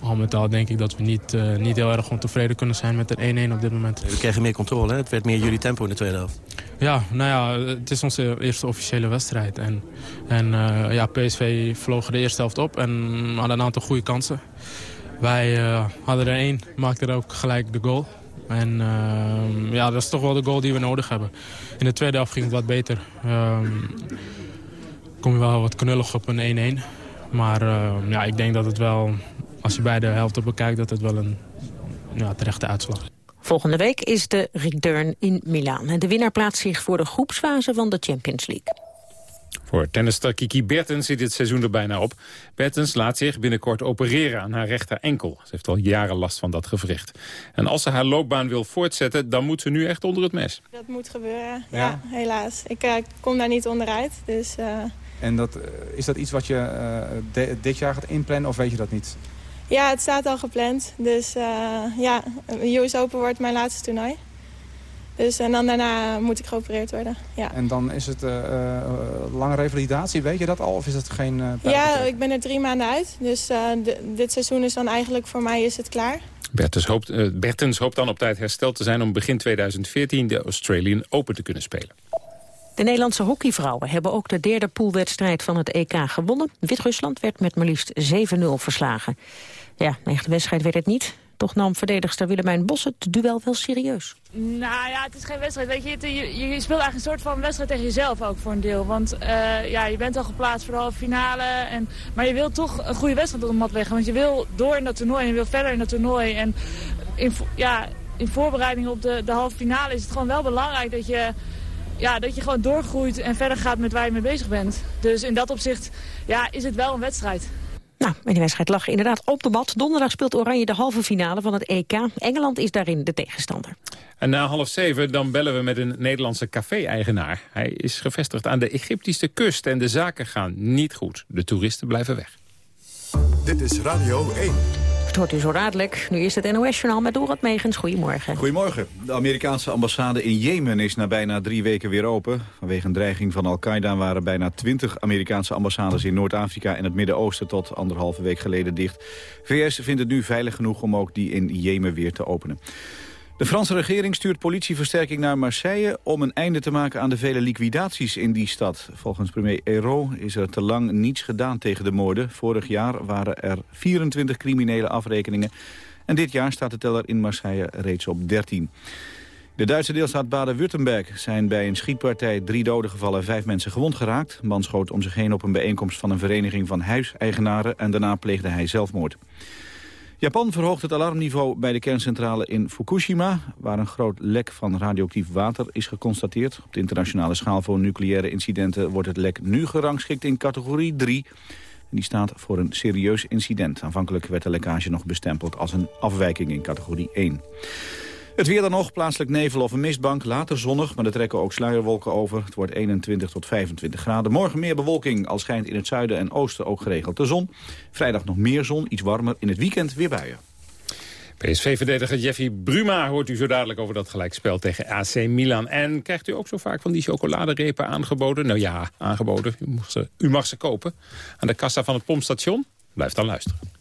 al met al denk ik dat we niet, uh, niet heel erg ontevreden kunnen zijn met een 1-1 op dit moment. We kregen meer controle, hè? het werd meer jullie tempo in de tweede helft. Ja, nou ja, het is onze eerste officiële wedstrijd. En, en uh, ja, PSV vlogen de eerste helft op en hadden een aantal goede kansen. Wij uh, hadden er één, maakten er ook gelijk de goal. En ja, dat is toch wel de goal die we nodig hebben. In de tweede helft ging het wat beter. Um, kom je wel wat knullig op een 1-1. Maar ja, ik denk dat het wel, als je beide helften bekijkt, dat het wel een ja, terechte uitslag is. Volgende week is de return in Milaan. En de winnaar plaatst zich voor de groepsfase van de Champions League. Voor tennister Kiki Bertens zit het seizoen er bijna op. Bertens laat zich binnenkort opereren aan haar rechter enkel. Ze heeft al jaren last van dat gewricht. En als ze haar loopbaan wil voortzetten, dan moet ze nu echt onder het mes. Dat moet gebeuren, ja, Ja? helaas. Ik eh, kom daar niet onderuit, dus... eh, En dat, eh, is dat iets wat je eh, de- dit jaar gaat inplannen of weet je dat niet? Ja, het staat al gepland. Dus eh, ja, US Open wordt mijn laatste toernooi. Dus en dan daarna moet ik geopereerd worden, ja. En dan is het eh, eh, lange revalidatie, weet je dat al? Of is dat geen uh, Ja, ik ben er drie maanden uit. Dus eh, dit seizoen is dan eigenlijk voor mij is het klaar. Bertens hoopt, Bertens hoopt dan op tijd hersteld te zijn... om begin 2014 de Australian Open te kunnen spelen. De Nederlandse hockeyvrouwen hebben ook de derde poolwedstrijd van het EK gewonnen. Wit-Rusland werd met maar liefst 7-0 verslagen. Ja, de wedstrijd werd het niet. Toch nam verdedigster Willemijn Bos het duel wel serieus. Nou ja, het is geen wedstrijd. Weet je, je, je, speelt eigenlijk een soort van wedstrijd tegen jezelf ook voor een deel. Want eh, ja, je bent al geplaatst voor de halve finale. En, maar je wilt toch een goede wedstrijd op de mat leggen. Want je wil door in dat toernooi en je wil verder in dat toernooi. En in, ja, in voorbereiding op de, de halve finale is het gewoon wel belangrijk dat je, ja, dat je gewoon doorgroeit en verder gaat met waar je mee bezig bent. Dus in dat opzicht ja, is het wel een wedstrijd. Nou, en die wedstrijd lag inderdaad op de mat. Donderdag speelt Oranje de halve finale van het EK. Engeland is daarin de tegenstander. En na half zeven dan bellen we met een Nederlandse café-eigenaar. Hij is gevestigd aan de Egyptische kust en de zaken gaan niet goed. De toeristen blijven weg. Dit is Radio 1. Het hoort u zo dadelijk. Nu is het NOS-journaal met Dorot Megens. Goedemorgen. Goedemorgen. De Amerikaanse ambassade in Jemen is na bijna drie weken weer open. Vanwege een dreiging van Al-Qaeda waren bijna twintig Amerikaanse ambassades in Noord-Afrika en het Midden-Oosten tot anderhalve week geleden dicht. VS vindt het nu veilig genoeg om ook die in Jemen weer te openen. De Franse regering stuurt politieversterking naar Marseille... om een einde te maken aan de vele liquidaties in die stad. Volgens premier Hérault is er te lang niets gedaan tegen de moorden. Vorig jaar waren er 24 criminele afrekeningen. En dit jaar staat de teller in Marseille reeds op 13. De Duitse deelstaat Baden-Württemberg zijn bij een schietpartij drie doden gevallen en vijf mensen gewond geraakt. Man schoot om zich heen op een bijeenkomst van een vereniging van huiseigenaren en daarna pleegde hij zelfmoord. Japan verhoogt het alarmniveau bij de kerncentrale in Fukushima... waar een groot lek van radioactief water is geconstateerd. Op de internationale schaal voor nucleaire incidenten... wordt het lek nu gerangschikt in categorie 3. En die staat voor een serieus incident. Aanvankelijk werd de lekkage nog bestempeld als een afwijking in categorie 1. Het weer dan nog, plaatselijk nevel of een mistbank. Later zonnig, maar er trekken ook sluierwolken over. Het wordt 21 tot 25 graden. Morgen meer bewolking, al schijnt in het zuiden en oosten ook geregeld de zon. Vrijdag nog meer zon, iets warmer. In het weekend weer buien. PSV-verdediger Jeffy Bruma hoort u zo dadelijk over dat gelijkspel tegen AC Milan. En krijgt u ook zo vaak van die chocoladerepen aangeboden? Nou ja, aangeboden. U mag ze, u mag ze kopen. Aan de kassa van het pompstation? Blijf dan luisteren.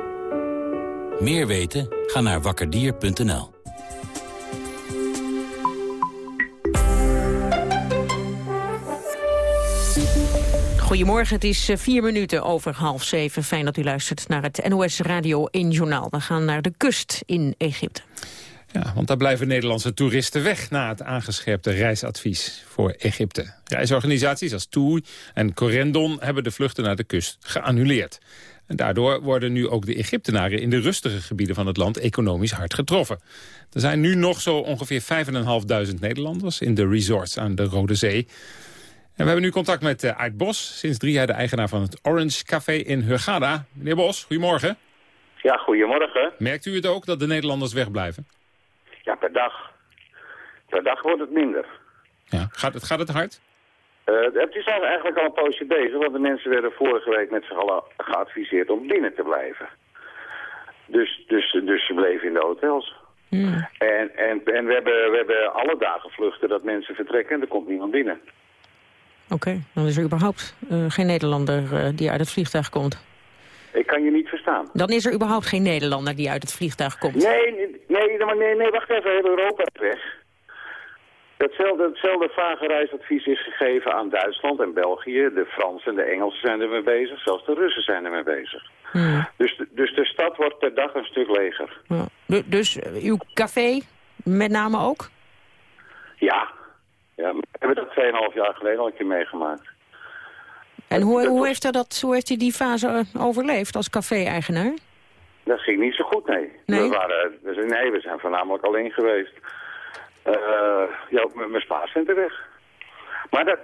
Meer weten? Ga naar wakkerdier.nl. Goedemorgen, het is eh, vier minuten over half zeven. Fijn dat u luistert naar het NOS Radio 1 Journaal. We gaan naar de kust in Egypte. Ja, want daar blijven Nederlandse toeristen weg na het aangescherpte reisadvies voor Egypte. Reisorganisaties als TUI en Corendon hebben de vluchten naar de kust geannuleerd. En daardoor worden nu ook de Egyptenaren in de rustige gebieden van het land economisch hard getroffen. Er zijn nu nog zo ongeveer 5.500 Nederlanders in de resorts aan de Rode Zee. En we hebben nu contact met uh, Art Bos, sinds drie jaar de eigenaar van het Orange Café in Hurghada. Meneer Bos, goedemorgen. Ja, goedemorgen. Merkt u het ook dat de Nederlanders wegblijven? Ja, per dag. Per dag wordt het minder. Ja. Gaat, het, gaat het hard? Uh, het is eigenlijk al een poosje bezig, want de mensen werden vorige week met z'n allen geadviseerd om binnen te blijven. Dus, dus, dus ze bleven in de hotels. Hmm. En, en, en we, hebben, we hebben alle dagen vluchten dat mensen vertrekken en er komt niemand binnen. Oké, dan is er überhaupt uh, geen Nederlander uh, die uit het vliegtuig komt. Ik kan je niet verstaan. Dan is er überhaupt geen Nederlander die uit het vliegtuig komt. Nee, nee, nee, nee, nee wacht even. Heel Europa is weg. Hetzelfde, hetzelfde vage reisadvies is gegeven aan Duitsland en België. De Fransen en de Engelsen zijn ermee bezig. Zelfs de Russen zijn ermee bezig. Dus, de- dus de stad wordt per dag een stuk leger. Ja. Du- Dus eh, uw café met name ook? Ja. ja we hebben dat 2,5 jaar geleden al een keer meegemaakt. En hoe, hoe, heeft hij dat, hoe heeft hij die fase eh, overleefd als café-eigenaar? Dat ging niet zo goed, nee. Nee? We waren, nee, we zijn voornamelijk alleen geweest. Eh, ja, mijn spaarcenten weg. Maar dat,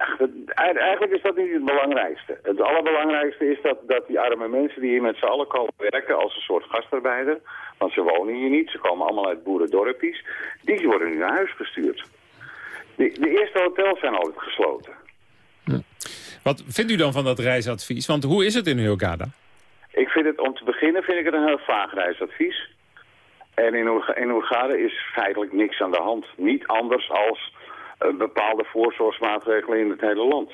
eigenlijk is dat niet het belangrijkste. Het allerbelangrijkste is dat, dat die arme mensen die hier met z'n allen komen werken als een soort gastarbeider, want ze wonen hier niet, ze komen allemaal uit boerendorpjes, die worden nu naar huis gestuurd. De, de eerste hotels zijn altijd gesloten. Wat vindt u dan van dat reisadvies? Want hoe is het in Hurghada? Ik vind het, om te beginnen vind ik het een heel vaag reisadvies. En in, Oeg- Oegade is feitelijk niks aan de hand. Niet anders als eh, bepaalde voorzorgsmaatregelen in het hele land.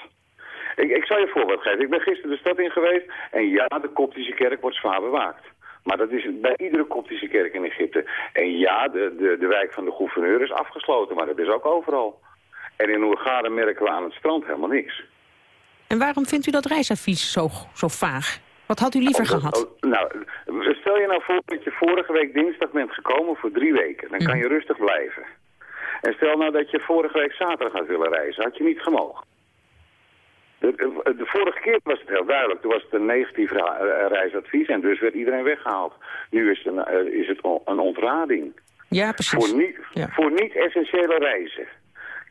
Ik, ik zal je een voorbeeld geven. Ik ben gisteren de stad in geweest en ja, de koptische kerk wordt zwaar bewaakt. Maar dat is bij iedere koptische kerk in Egypte. En ja, de, de, de wijk van de gouverneur is afgesloten, maar dat is ook overal. En in Oegade merken we aan het strand helemaal niks. En waarom vindt u dat reisadvies zo, zo vaag? Wat had u liever gehad? oh, nou, stel je nou voor dat je vorige week dinsdag bent gekomen voor drie weken. Dan kan je rustig blijven. En stel nou dat je vorige week zaterdag had willen reizen. Had je niet gemogen. De, de, vorige keer was het heel duidelijk. Toen was het een negatief eh, reisadvies en dus werd iedereen weggehaald. Nu is het een, eh, is het een ontrading. Ja, precies. Voor niet, voor niet essentiële reizen.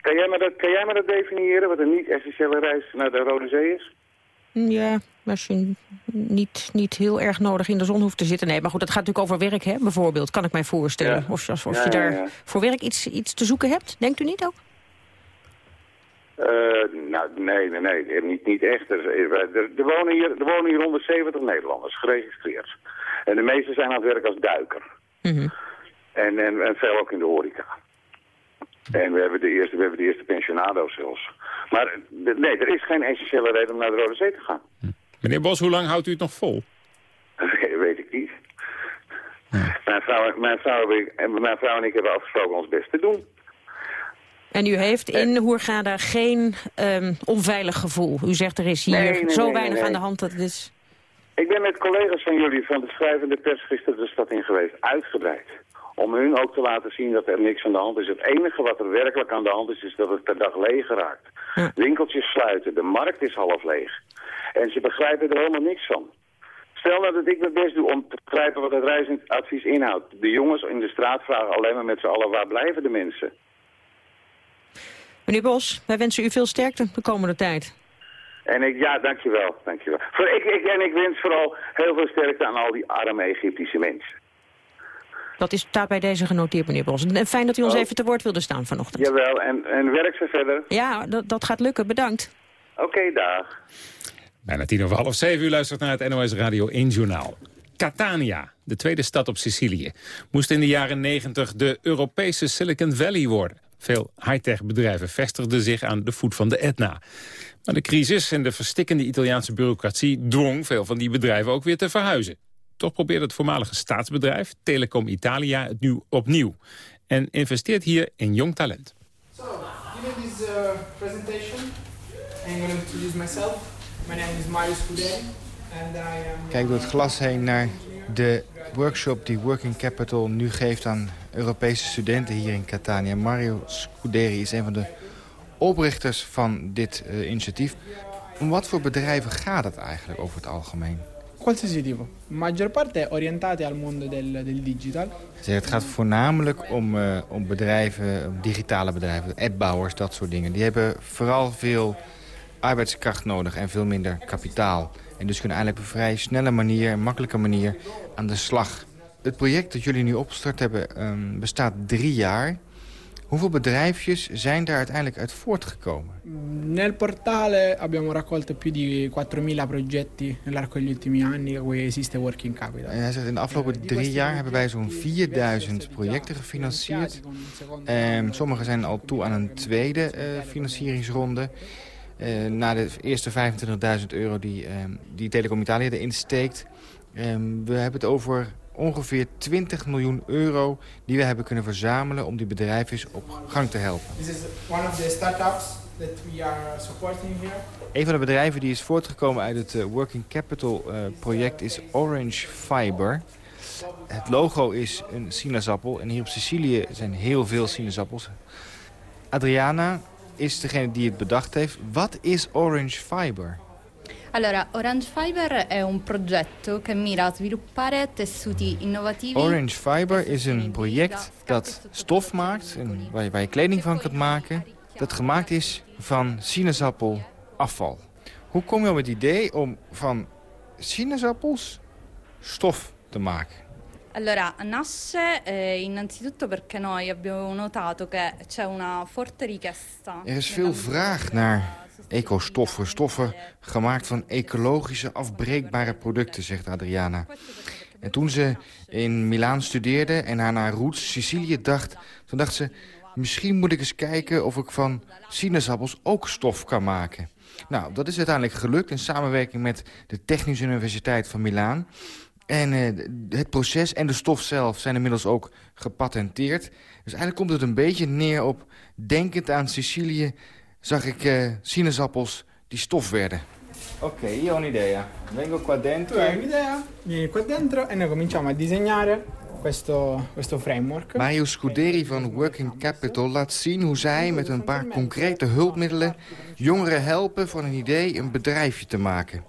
Kan jij, me dat, kan jij me dat definiëren, wat een niet essentiële reis naar de Rode Zee is? Ja, als je niet, niet heel erg nodig in de zon hoeft te zitten. Nee, maar goed, dat gaat natuurlijk over werk, hè, bijvoorbeeld. Kan ik mij voorstellen. Ja. Of, of, of Ja, je daar ja. voor werk iets, iets te zoeken hebt. Denkt u niet ook? Eh, nou, nee, nee, nee, niet, niet echt. Er, er, er- er wonen hier, er wonen hier 170 Nederlanders, geregistreerd. En de meeste zijn aan het werk als duiker. Mhm. En, en, en veel ook in de horeca. En we hebben de eerste, we hebben de eerste pensionado's zelfs. Maar nee, er is geen essentiële reden om naar de Rode Zee te gaan. Meneer Bos, hoe lang houdt u het nog vol? Dat weet ik niet. Mijn, vrouw, mijn, vrouw, en mijn vrouw en ik hebben afgesproken ons best te doen. En u heeft in Hoergada geen ehm, onveilig gevoel. U zegt er is hier Nee, nee, zo nee, weinig nee. aan de hand dat het is... Ik ben met collega's van jullie van de schrijvende pers gisteren de stad in geweest, uitgebreid. Om hun ook te laten zien dat er niks aan de hand is. Het enige wat er werkelijk aan de hand is, is dat het per dag leeg raakt. Winkeltjes sluiten, de markt is half leeg. En ze begrijpen er helemaal niks van. Stel nou dat ik mijn best doe om te begrijpen wat het reisadvies inhoudt. De jongens in de straat vragen alleen maar met z'n allen, waar blijven de mensen? Meneer Bos, wij wensen u veel sterkte de komende tijd. En ik, ja, dankjewel, dankjewel. Voor, ik, ik, en ik wens vooral heel veel sterkte aan al die arme Egyptische mensen. Dat is staat bij deze genoteerd, meneer Bos. En fijn dat u ons Oh. even te woord wilde staan vanochtend. Jawel, en, en werk ze verder. Ja, dat, dat gaat lukken. Bedankt. Oké, dag. Bijna tien over half zeven. U luistert naar het NOS Radio 1 Journaal. Catania, de tweede stad op Sicilië, moest in de jaren 90 de Europese Silicon Valley worden. Veel high-tech bedrijven vestigden zich aan de voet van de Etna. Maar de crisis en de verstikkende Italiaanse bureaucratie dwong veel van die bedrijven ook weer te verhuizen. Toch probeert het voormalige staatsbedrijf Telecom Italia het nu opnieuw. En investeert hier in jong talent. Given this uh, presentation, I'm going to introduce myself. My name is Mario Scuderi and I am... Kijk door het glas heen naar de workshop die Working Capital nu geeft aan Europese studenten hier in Catania. Mario Scuderi is een van de oprichters van dit eh, initiatief. Om wat voor bedrijven gaat het eigenlijk over het algemeen? Qualsiasi tipo. Maggior parte orientate al mondo del, del digital. Het gaat voornamelijk om, eh, om bedrijven, om digitale bedrijven, appbouwers, dat soort dingen. Die hebben vooral veel arbeidskracht nodig en veel minder kapitaal. En dus kunnen eigenlijk op een vrij snelle manier, makkelijke manier aan de slag. Het project dat jullie nu opgestart hebben ehm, bestaat drie jaar. Hoeveel bedrijfjes zijn daar uiteindelijk uit voortgekomen? Nel portale abbiamo raccolto più di 4.000 progetti nell'arco degli ultimi anni cui esiste Working Capital. En hij zegt, in de afgelopen drie jaar hebben wij zo'n 4000 projecten gefinancierd. Ehm, sommige zijn al toe aan een tweede eh, financieringsronde. Eh, na de eerste 25.000 euro die, ehm, die Telecom Italia erin steekt. Ehm, we hebben het over ongeveer 20 miljoen euro... die we hebben kunnen verzamelen om die bedrijven op gang te helpen. This is one of the startups that we are supporting here. Een van de bedrijven die is voortgekomen uit het eh, Working Capital eh, project is Orange Fiber. Het logo is een sinaasappel en hier op Sicilië zijn heel veel sinaasappels. Adriana is degene die het bedacht heeft. Wat is Orange Fiber? Allora, Orange Fiber è un progetto che mira a sviluppare tessuti innovativi. Orange Fiber is een project dat stof maakt, en waar, je, waar je kleding van kunt maken... dat gemaakt is van sinaasappelafval. Hoe kom je op het idee om van sinaasappels stof te maken? Allora, nasce eh, innanzitutto perché noi abbiamo notato che c'è una forte richiesta. Er is veel vraag naar ecostoffen, stoffen gemaakt van ecologische afbreekbare producten, zegt Adriana. En toen ze in Milaan studeerde en haar naar Roots, Sicilië dacht... toen dacht ze, misschien moet ik eens kijken of ik van sinaasappels ook stof kan maken. Nou, dat is uiteindelijk gelukt in samenwerking met de Technische Universiteit van Milaan. En eh, het proces en de stof zelf zijn inmiddels ook gepatenteerd. Dus eigenlijk komt het een beetje neer op... denkend aan Sicilië zag ik eh, sinaasappels die stof werden. Oké, io ho un'idea. Vengo qua dentro. Tu hai un'idea? Vieni qua dentro e noi cominciamo a disegnare questo, questo framework. Mario Scuderi van Working Capital laat zien hoe zij met een paar concrete hulpmiddelen... jongeren helpen van een idee een bedrijfje te maken.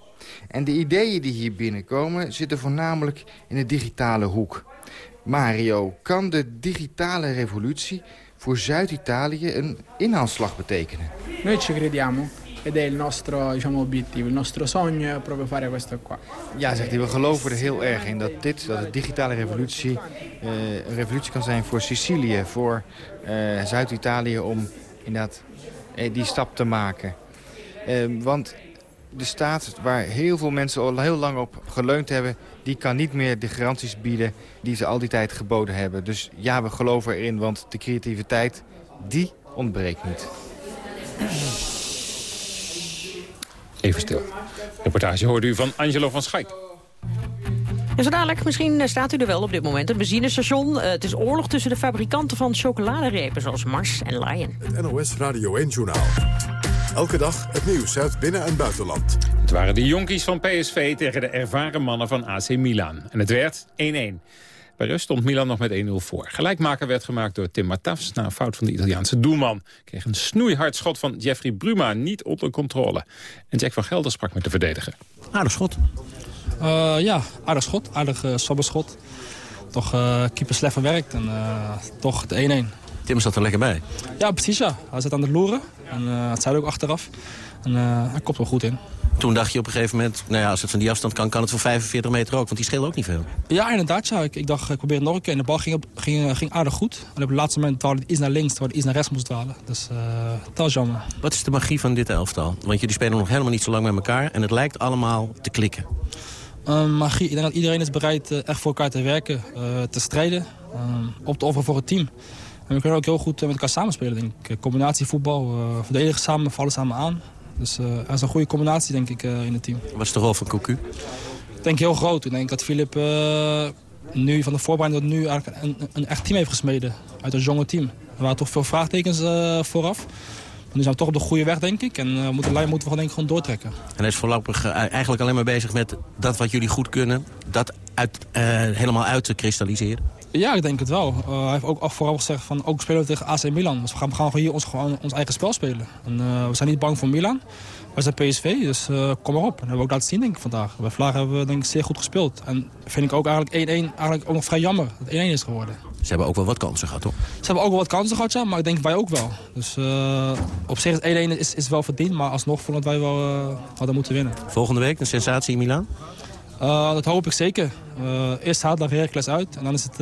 En de ideeën die hier binnenkomen zitten voornamelijk in de digitale hoek. Mario, kan de digitale revolutie voor Zuid-Italië een inhaalslag betekenen? Noi ci crediamo ed è il nostro diciamo, obiettivo, il nostro sogno è proprio fare questo qua. Ja, zegt hij, we geloven er heel erg in dat dit, dat de digitale revolutie... eh, een revolutie kan zijn voor Sicilië, voor eh, Zuid-Italië... om inderdaad eh, die stap te maken. Eh, want de staat waar heel veel mensen al heel lang op geleund hebben... die kan niet meer de garanties bieden die ze al die tijd geboden hebben. Dus ja, we geloven erin, want de creativiteit, die ontbreekt niet. Even stil. Reportage hoorde u van Angelo van Schaik. En zo dadelijk, misschien eh, staat u er wel op dit moment. Een benzinestation. Eh, het is oorlog tussen de fabrikanten van chocoladerepen... zoals Mars en Lion. Het NOS Radio 1-journaal. Elke dag het nieuws uit binnen- en buitenland. Het waren de jonkies van PSV tegen de ervaren mannen van AC Milan. En het werd 1-1. Bij rust stond Milan nog met 1-0 voor. Gelijkmaker werd gemaakt door Tim Matafs na een fout van de Italiaanse doelman. Kreeg een snoeihard schot van Jeffrey Bruma niet onder controle. En Jack van Gelder sprak met de verdediger. Aardig schot. Eh, ja, aardig schot. Aardig uh, schot. Toch uh, keeper slecht verwerkt en uh, toch de 1-1. Tim zat er lekker bij. Ja, precies ja. Hij zat aan het loeren. En uh, het zei ook achteraf. En hij kopt wel goed in. Toen dacht je op een gegeven moment, nou ja, als het van die afstand kan, kan het van 45 meter ook. Want die scheelt ook niet veel. Ja, inderdaad. Ja. Ik, ik dacht, ik probeer het nog een keer. En de bal ging, op, ging, ging aardig goed. En op het laatste moment dwaalde het iets naar links, terwijl het iets naar rechts moest dwalen. Dus dat was jammer. Wat is de magie van dit elftal? Want jullie spelen nog helemaal niet zo lang met elkaar. En het lijkt allemaal te klikken. Uh, magie. Ik denk dat iedereen is bereid echt voor elkaar te werken, te strijden, op te offeren voor het team. En we kunnen ook heel goed met elkaar samenspelen, denk ik. Combinatievoetbal, verdedigen samen, vallen samen aan. Dus er is een goede combinatie, denk ik, in het team. Wat is de rol van Cocu? Ik denk heel groot. Ik denk dat Filip nu van de voorbereiding tot nu eigenlijk een, een, echt team heeft gesmeden. Uit een jonge team. Er waren toch veel vraagtekens vooraf. Nu zijn we toch op de goede weg, denk ik. En uh, moeten, moeten we gewoon, denk ik, gewoon doortrekken. En hij is voorlopig uh, eigenlijk alleen maar bezig met dat wat jullie goed kunnen... dat uit, uh, helemaal uit te kristalliseren? Ja, ik denk het wel. hij heeft ook vooral gezegd van ook spelen we tegen AC Milan. Dus we gaan, we gaan hier ons, gewoon ons eigen spel spelen. En, we zijn niet bang voor Milan. We zijn PSV, dus kom maar op. En dat hebben we ook laten zien, denk ik, vandaag. Bij Vlaag hebben we denk ik zeer goed gespeeld. En vind ik ook eigenlijk 1-1 eigenlijk ook nog vrij jammer dat 1-1 is geworden. Ze hebben ook wel wat kansen gehad, toch? Ze hebben ook wel wat kansen gehad, ja, maar ik denk wij ook wel. Dus op zich is 1-1 is, is wel verdiend, maar alsnog vond dat wij wel hadden moeten winnen. Volgende week een sensatie in Milaan? Uh, dat hoop ik zeker. eerst zaterdag Heracles uit en dan is het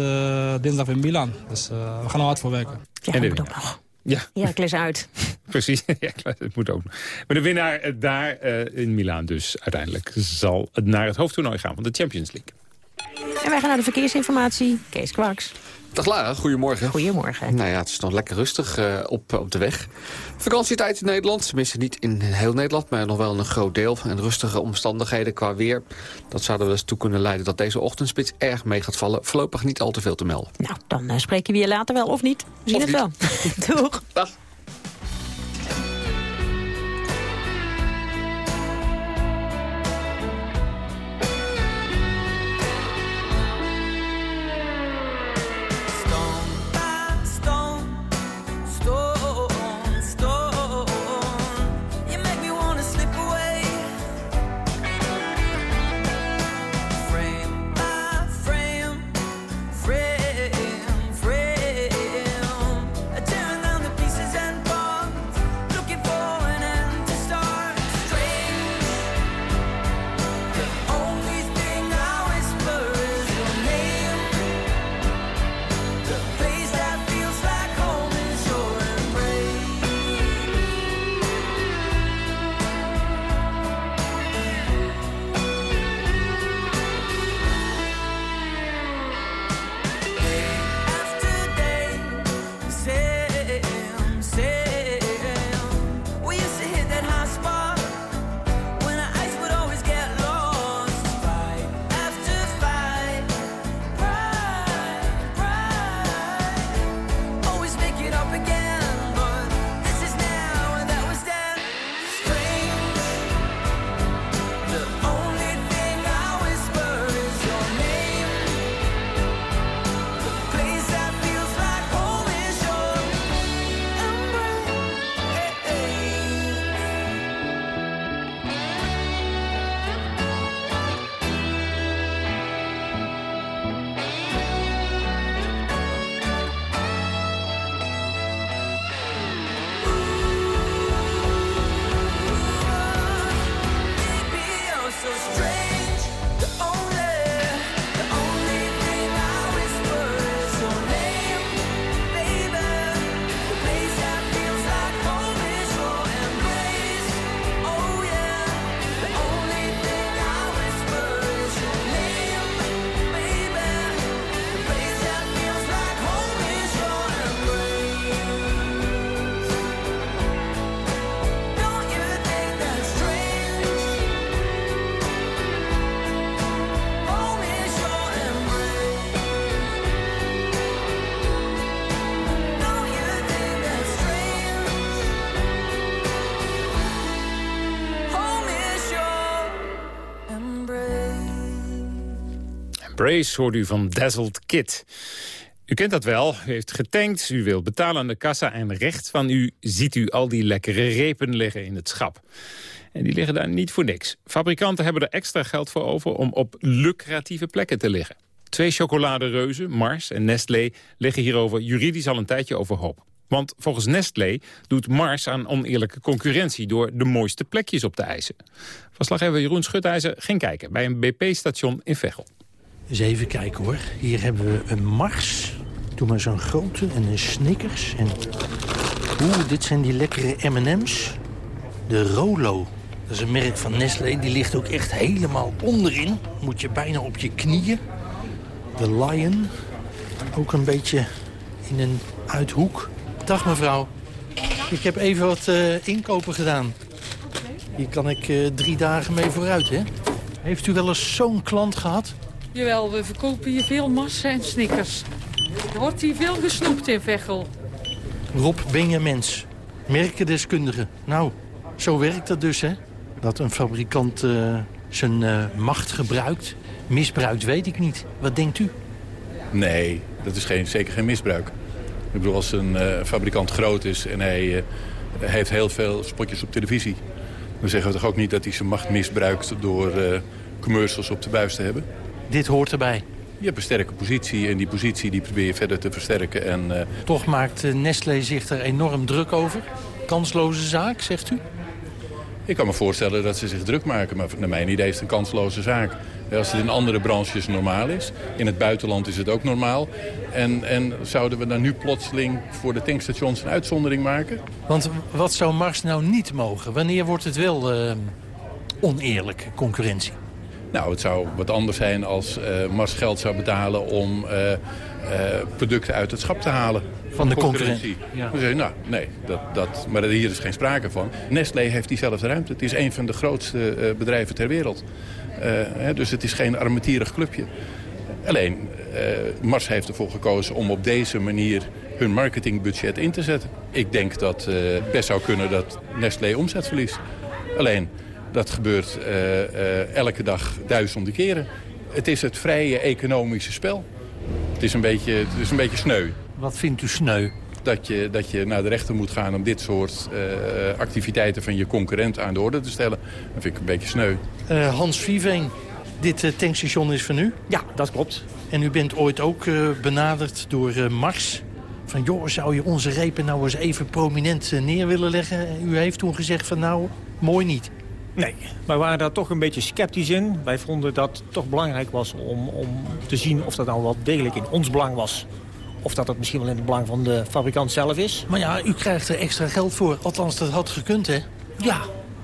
dinsdag in Milaan. Dus we gaan er hard voor werken. Ja, en moet ook nog. Ja, Heracles uit. Precies, ja, het moet ook. Maar de winnaar daar in Milaan dus uiteindelijk zal naar het hoofdtoernooi gaan van de Champions League. En wij gaan naar de verkeersinformatie. Kees Kwaks. Dag Lara, goedemorgen. Goedemorgen. Nou ja, het is nog lekker rustig uh, op, op de weg. Vakantietijd in Nederland, tenminste niet in heel Nederland... maar nog wel een groot deel. En rustige omstandigheden qua weer. Dat zouden we dus toe kunnen leiden dat deze ochtendspits erg mee gaat vallen. Voorlopig niet al te veel te melden. Nou, dan uh, spreken we je later wel, of niet? We zien of het niet. wel. Doeg. Dag. Brace hoort u van Dazzled Kid. U kent dat wel, u heeft getankt, u wilt betalen aan de kassa... en rechts van u ziet u al die lekkere repen liggen in het schap. En die liggen daar niet voor niks. Fabrikanten hebben er extra geld voor over om op lucratieve plekken te liggen. Twee chocoladereuzen, Mars en Nestlé, liggen hierover juridisch al een tijdje overhoop. Want volgens Nestlé doet Mars aan oneerlijke concurrentie... door de mooiste plekjes op te eisen. Verslaggever Jeroen Schutijzer ging kijken bij een BP-station in Veghel. Eens even kijken hoor. Hier hebben we een Mars. Doe maar zo'n grote en een Snickers. En oeh, dit zijn die lekkere M&M's. De Rolo. Dat is een merk van Nestlé. Die ligt ook echt helemaal onderin. Moet je bijna op je knieën. De Lion. Ook een beetje in een uithoek. Dag mevrouw. Ik heb even wat uh, inkopen gedaan. Hier kan ik uh, drie dagen mee vooruit, hè? Heeft u wel eens zo'n klant gehad? Jawel, we verkopen hier veel massa en snickers. Er wordt hier veel gesnoept in Veghel. Rob Benjamins, merkendeskundige. Nou, zo werkt dat dus, hè? Dat een fabrikant uh, zijn uh, macht gebruikt. Misbruikt weet ik niet. Wat denkt u? Nee, dat is geen, zeker geen misbruik. Ik bedoel, als een uh, fabrikant groot is en hij heeft heel veel spotjes op televisie... dan zeggen we toch ook niet dat hij zijn macht misbruikt door commercials op de buis te hebben? Dit hoort erbij. Je hebt een sterke positie en die positie die probeer je verder te versterken. En, uh... Toch maakt Nestlé zich er enorm druk over? Kansloze zaak, zegt u? Ik kan me voorstellen dat ze zich druk maken, maar naar mijn idee is het een kansloze zaak. Als het in andere branches normaal is, in het buitenland is het ook normaal. En, en zouden we dan nu plotseling voor de tankstations een uitzondering maken? Want wat zou Mars nou niet mogen? Wanneer wordt het wel uh, oneerlijk concurrentie? Nou, het zou wat anders zijn als Mars geld zou betalen om producten uit het schap te halen. Van de concurrentie. Ja. Dan zeg je, nou, nee, dat, dat, maar hier is geen sprake van. Nestlé heeft diezelfde ruimte. Het is een van de grootste bedrijven ter wereld. Hè, dus het is geen armetierig clubje. Alleen, Mars heeft ervoor gekozen om op deze manier hun marketingbudget in te zetten. Ik denk dat het best zou kunnen dat Nestlé omzet verliest. Alleen, dat gebeurt uh, uh, elke dag duizenden keren. Het is het vrije economische spel. Het is een beetje, het is een beetje sneu. Wat vindt u sneu? Dat je, dat je naar de rechter moet gaan om dit soort uh, activiteiten van je concurrent aan de orde te stellen. Dat vind ik een beetje sneu. Hans Viveen, dit tankstation is van u? Ja, dat klopt. En u bent ooit ook benaderd door Mars van joh, zou je onze repen nou eens even prominent neer willen leggen? U heeft toen gezegd van nou, mooi niet. Nee, wij waren daar toch een beetje sceptisch in. Wij vonden dat het toch belangrijk was om, om te zien of dat nou wel degelijk in ons belang was. Of dat het misschien wel in het belang van de fabrikant zelf is. Maar ja, u krijgt er extra geld voor. Althans, dat had gekund, hè? Ja,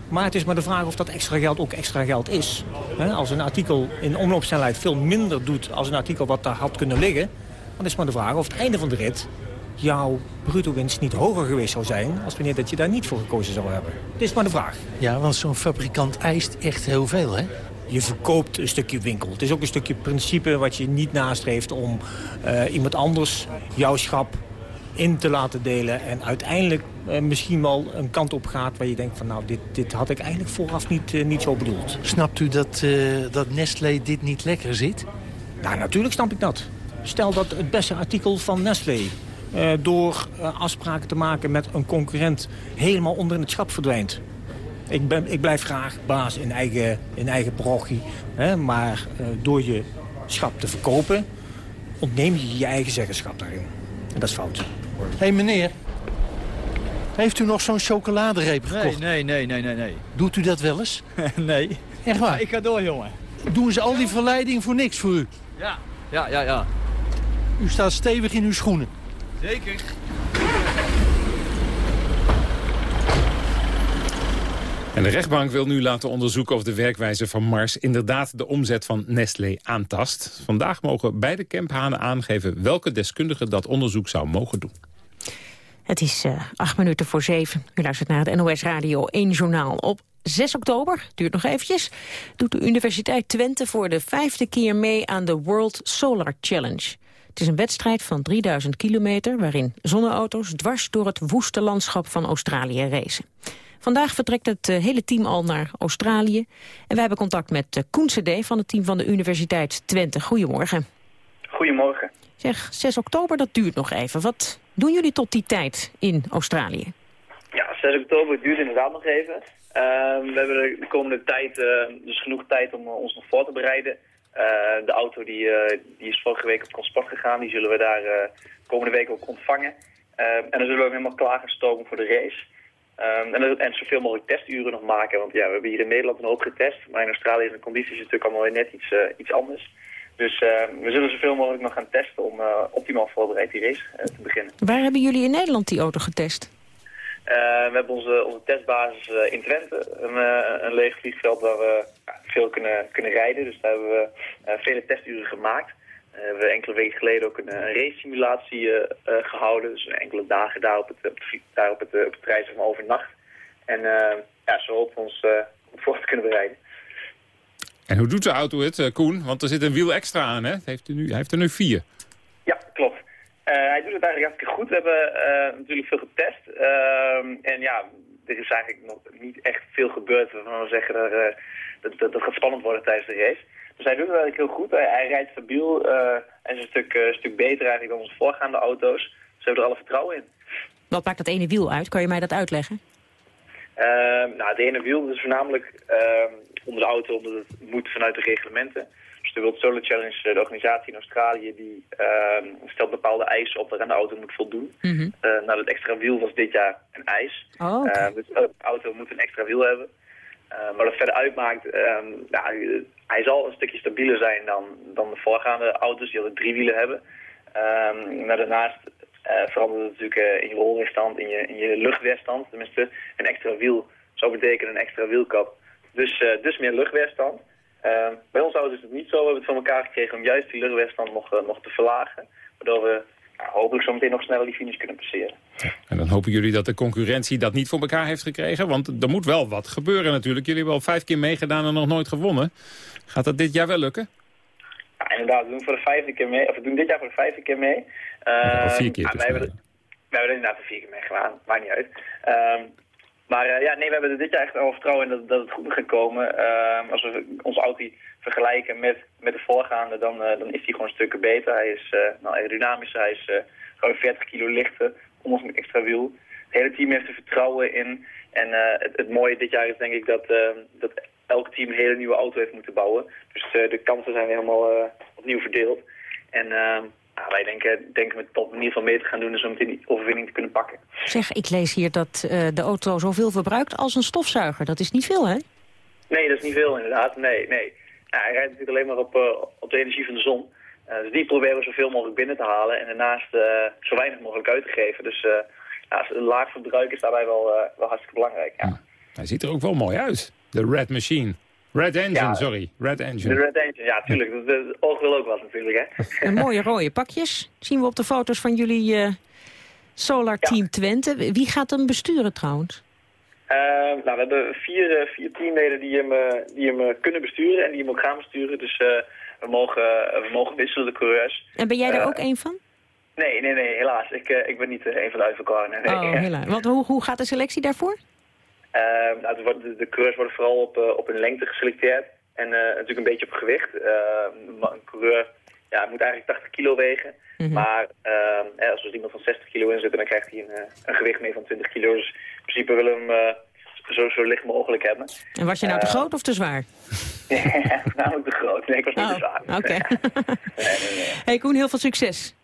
maar het is maar de vraag of dat extra geld ook extra geld is. Als een artikel in omloopsnelheid veel minder doet als een artikel wat daar had kunnen liggen... dan is maar de vraag of het einde van de rit jouw bruto winst niet hoger geweest zou zijn... als wanneer dat je daar niet voor gekozen zou hebben. Dit is maar de vraag. Ja, want zo'n fabrikant eist echt heel veel, hè? Je verkoopt een stukje winkel. Het is ook een stukje principe wat je niet nastreeft om uh, iemand anders jouw schap in te laten delen... en uiteindelijk uh, misschien wel een kant op gaat waar je denkt van... nou, dit, dit had ik eigenlijk vooraf niet, uh, niet zo bedoeld. Snapt u dat, dat Nestlé dit niet lekker zit? Ja, natuurlijk snap ik dat. Stel dat het beste artikel van Nestlé uh, door uh, afspraken te maken met een concurrent helemaal onder in het schap verdwijnt. Ik, ben, ik blijf graag baas in eigen, in eigen parochie. Hè, maar uh, door je schap te verkopen, ontneem je je eigen zeggenschap daarin. En dat is fout. Hé hey, meneer, heeft u nog zo'n chocoladereep gekocht? Nee, nee, nee, nee, nee. Doet u dat wel eens? nee. Echt waar? Ik ga door, jongen. Doen ze al die verleiding voor niks voor u? Ja, ja, ja, ja. U staat stevig in uw schoenen. Zeker. En de rechtbank wil nu laten onderzoeken of de werkwijze van Mars... inderdaad de omzet van Nestlé aantast. Vandaag mogen beide Kemphanen aangeven... welke deskundige dat onderzoek zou mogen doen. Het is uh, acht minuten voor zeven. U luistert naar het NOS Radio 1 Journaal. Op 6 oktober, duurt nog eventjes, doet de Universiteit Twente voor de vijfde keer mee aan de World Solar Challenge. Het is een wedstrijd van 3000 kilometer... waarin zonneauto's dwars door het woeste landschap van Australië racen. Vandaag vertrekt het eh, hele team al naar Australië. En wij hebben contact met eh, Koen CD van het team van de Universiteit Twente. Goedemorgen. Goedemorgen. Zeg, 6 oktober, dat duurt nog even. Wat doen jullie tot die tijd in Australië? Ja, 6 oktober duurt inderdaad nog even. Uh, we hebben de komende tijd uh, dus genoeg tijd om ons nog voor te bereiden. Uh, de auto die, uh, die is vorige week op transport gegaan. Die zullen we daar uh, komende week ook ontvangen. en dan zullen we ook helemaal klaar gaan stomen voor de race. Um, en, en zoveel mogelijk testuren nog maken. Want ja, we hebben hier in Nederland een hoop getest. Maar in Australië zijn de condities natuurlijk allemaal weer net iets, iets anders. Dus we zullen zoveel mogelijk nog gaan testen om optimaal voorbereid die race te beginnen. Waar hebben jullie in Nederland die auto getest? Uh, we hebben onze, onze testbasis uh, in Twente, een, uh, een leeg vliegveld waar we veel kunnen, kunnen rijden. Dus daar hebben we vele testuren gemaakt. we hebben enkele weken geleden ook een, een race simulatie gehouden. Dus enkele dagen daar op het, op het, daar op het, op het van overnacht. En ja, zo ons op voor te kunnen bereiden. En hoe doet de auto het, Koen? Want er zit een wiel extra aan, hè? Heeft u nu, hij heeft er nu vier. Ja, klopt. Uh, hij doet het eigenlijk hartstikke goed. We hebben uh, natuurlijk veel getest. Uh, en ja, er is eigenlijk nog niet echt veel gebeurd. We we zeggen dat, dat, dat, dat gaat spannend worden tijdens de race. Dus hij doet het eigenlijk heel goed. Hij, hij rijdt stabiel en is een stuk, stuk beter eigenlijk dan onze voorgaande auto's. Dus we hebben er alle vertrouwen in. Wat maakt dat ene wiel uit? Kan je mij dat uitleggen? Ehm, nou, het ene wiel is voornamelijk ehm, onder de auto, omdat het moet vanuit de reglementen. Dus de World Solar Challenge, de organisatie in Australië, die uh, stelt bepaalde eisen op waaraan de auto moet voldoen. Mm -hmm. uh, nou, dat extra wiel was dit jaar een eis. Oh, okay. uh, dus de auto moet een extra wiel hebben. Maar wat verder uitmaakt, nou, hij zal een stukje stabieler zijn dan, dan de voorgaande auto's die al drie wielen hebben. Ehm, maar daarnaast verandert het natuurlijk in je rolweerstand, in je, in je luchtweerstand. Tenminste, een extra wiel zou betekenen een extra wielkap. Dus, dus meer luchtweerstand. Ehm, bij ons ouders is het niet zo. We hebben het voor elkaar gekregen om juist die luchtweerstand nog, eh, nog te verlagen. Waardoor we ja, hopelijk zo meteen nog sneller die finish kunnen passeren. En dan hopen jullie dat de concurrentie dat niet voor elkaar heeft gekregen. Want er moet wel wat gebeuren natuurlijk. Jullie hebben al vijf keer meegedaan en nog nooit gewonnen. Gaat dat dit jaar wel lukken? Ja, inderdaad, we doen, voor de vijfde keer mee, of we doen dit jaar voor de vijfde keer mee. Of vier keer. Ja, dus wij, hebben, wij hebben er inderdaad voor vier keer mee gedaan. Maakt niet uit. Ehm, maar eh, ja, nee, we hebben er dit jaar echt wel vertrouwen in dat, dat het goed gaat komen. Ehm, als we onze auto vergelijken met, met de voorgaande, dan, eh, dan is hij gewoon stukken beter. Hij is eh, nou, aerodynamischer, hij is gewoon 40 kilo lichter, ondanks een extra wiel. Het hele team heeft er vertrouwen in. En het, het mooie dit jaar is denk ik dat, eh, dat elk team een hele nieuwe auto heeft moeten bouwen. Dus de kansen zijn helemaal opnieuw verdeeld. En ja, wij denken, denken met top in ieder geval mee te gaan doen... dus om die overwinning te kunnen pakken. Zeg, ik lees hier dat eh, de auto zoveel verbruikt als een stofzuiger. Dat is niet veel, hè? Nee, dat is niet veel inderdaad. Nee, nee. Ja, hij rijdt natuurlijk alleen maar op, eh, op de energie van de zon. Eh, dus die proberen we zoveel mogelijk binnen te halen... en daarnaast eh, zo weinig mogelijk uit te geven. Dus eh, ja, een laag verbruik is daarbij wel, eh, wel hartstikke belangrijk. Ja. Hij ziet er ook wel mooi uit. De Red Machine. Red Engine, Ja. sorry. Red De Engine. Red Engine, ja, tuurlijk. De, de, de oog wil ook wat natuurlijk, hè. En mooie rode pakjes. Zien we op de foto's van jullie eh, Solar Team Twente. Wie gaat hem besturen trouwens? Eh, nou, we hebben vier, eh, vier teamleden die hem, eh, die hem eh, kunnen besturen en die hem ook gaan besturen. Dus eh, we, mogen, eh, we mogen wisselen, de coureurs. En ben jij er Eh, ook één van? Nee, nee, nee, helaas. Ik, eh, ik ben niet eh, een van de uitverkorenen. Nee. Oh, helaas. Want hoe, hoe gaat de selectie daarvoor? Eh, nou, wordt- de, de coureurs worden vooral op, eh, op hun lengte geselecteerd. En eh, natuurlijk een beetje op gewicht. Eh, ma- een coureur ja, moet eigenlijk 80 kilo wegen. Maar eh, eh, als er iemand van 60 kilo in zit, dan krijgt hij een, eh, een gewicht mee van 20 kilo. Dus in principe willen we hem eh, zo, zo licht mogelijk hebben. En was je nou te groot of te zwaar? Namelijk te groot. Nee, ik was niet te zwaar. Oh, Oké. Nee, nee, nee. hey Koen, heel veel succes.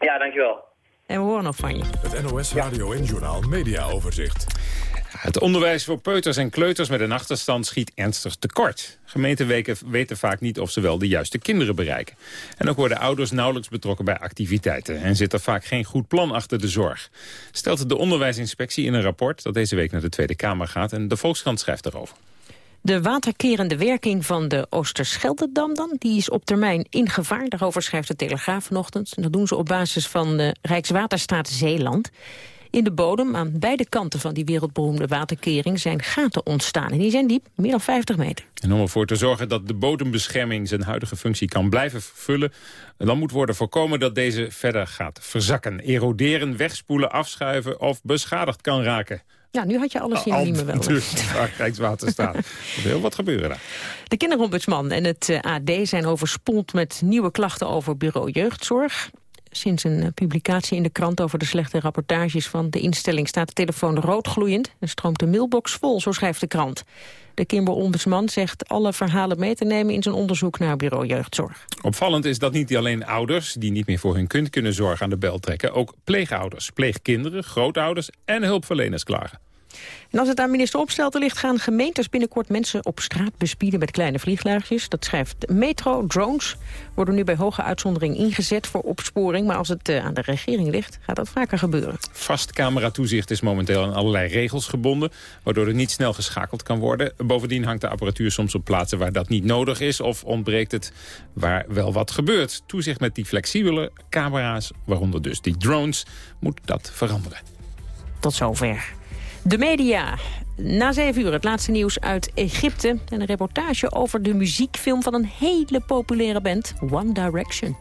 Ja, dankjewel. En we horen nog van je. Het NOS Radio en Journaal Media Overzicht. Het onderwijs voor peuters en kleuters met een achterstand schiet ernstig tekort. Gemeenten weten vaak niet of ze wel de juiste kinderen bereiken. En ook worden ouders nauwelijks betrokken bij activiteiten... en zit er vaak geen goed plan achter de zorg. Stelt de onderwijsinspectie in een rapport dat deze week naar de Tweede Kamer gaat... en de Volkskrant schrijft erover. De waterkerende werking van de Oosterscheldedam dan, die is op termijn in gevaar. Daarover schrijft de Telegraaf vanochtend. En dat doen ze op basis van de Rijkswaterstaat Zeeland. In de bodem, aan beide kanten van die wereldberoemde waterkering... zijn gaten ontstaan. En die zijn diep, meer dan 50 meter. En om ervoor te zorgen dat de bodembescherming zijn huidige functie kan blijven vervullen... dan moet worden voorkomen dat deze verder gaat verzakken. Eroderen, wegspoelen, afschuiven of beschadigd kan raken. Ja, nu had je alles hier niet meer wel. natuurlijk Rijkswaterstaat. Er heel wat gebeuren daar. De kinderombudsman en het eh, AD zijn overspoeld met nieuwe klachten over bureau jeugdzorg. Sinds een eh, publicatie in de krant over de slechte rapportages van de instelling staat de telefoon roodgloeiend en stroomt de mailbox vol, zo schrijft de krant. De kinderombudsman zegt alle verhalen mee te nemen in zijn onderzoek naar bureau jeugdzorg. Opvallend is dat niet alleen ouders die niet meer voor hun kind kunnen zorgen aan de bel trekken. Ook pleegouders, pleegkinderen, grootouders en hulpverleners klagen. En als het aan minister Opstelten ligt, gaan gemeentes binnenkort mensen op straat bespieden met kleine vliegtuigjes. Dat schrijft Metro. Drones worden nu bij hoge uitzondering ingezet voor opsporing. Maar als het eh, aan de regering ligt, gaat dat vaker gebeuren. Vast cameratoezicht is momenteel aan allerlei regels gebonden... waardoor er niet snel geschakeld kan worden. Bovendien hangt de apparatuur soms op plaatsen waar dat niet nodig is... of ontbreekt het waar wel wat gebeurt. Toezicht met die flexibele camera's, waaronder dus die drones, moet dat veranderen. Tot zover. De media. Na zeven uur het laatste nieuws uit Egypte. En een reportage over de muziekfilm van een hele populaire band, One Direction.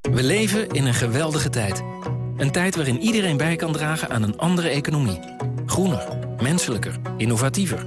We leven in een geweldige tijd. Een tijd waarin iedereen bij kan dragen aan een andere economie. Groener, menselijker, innovatiever.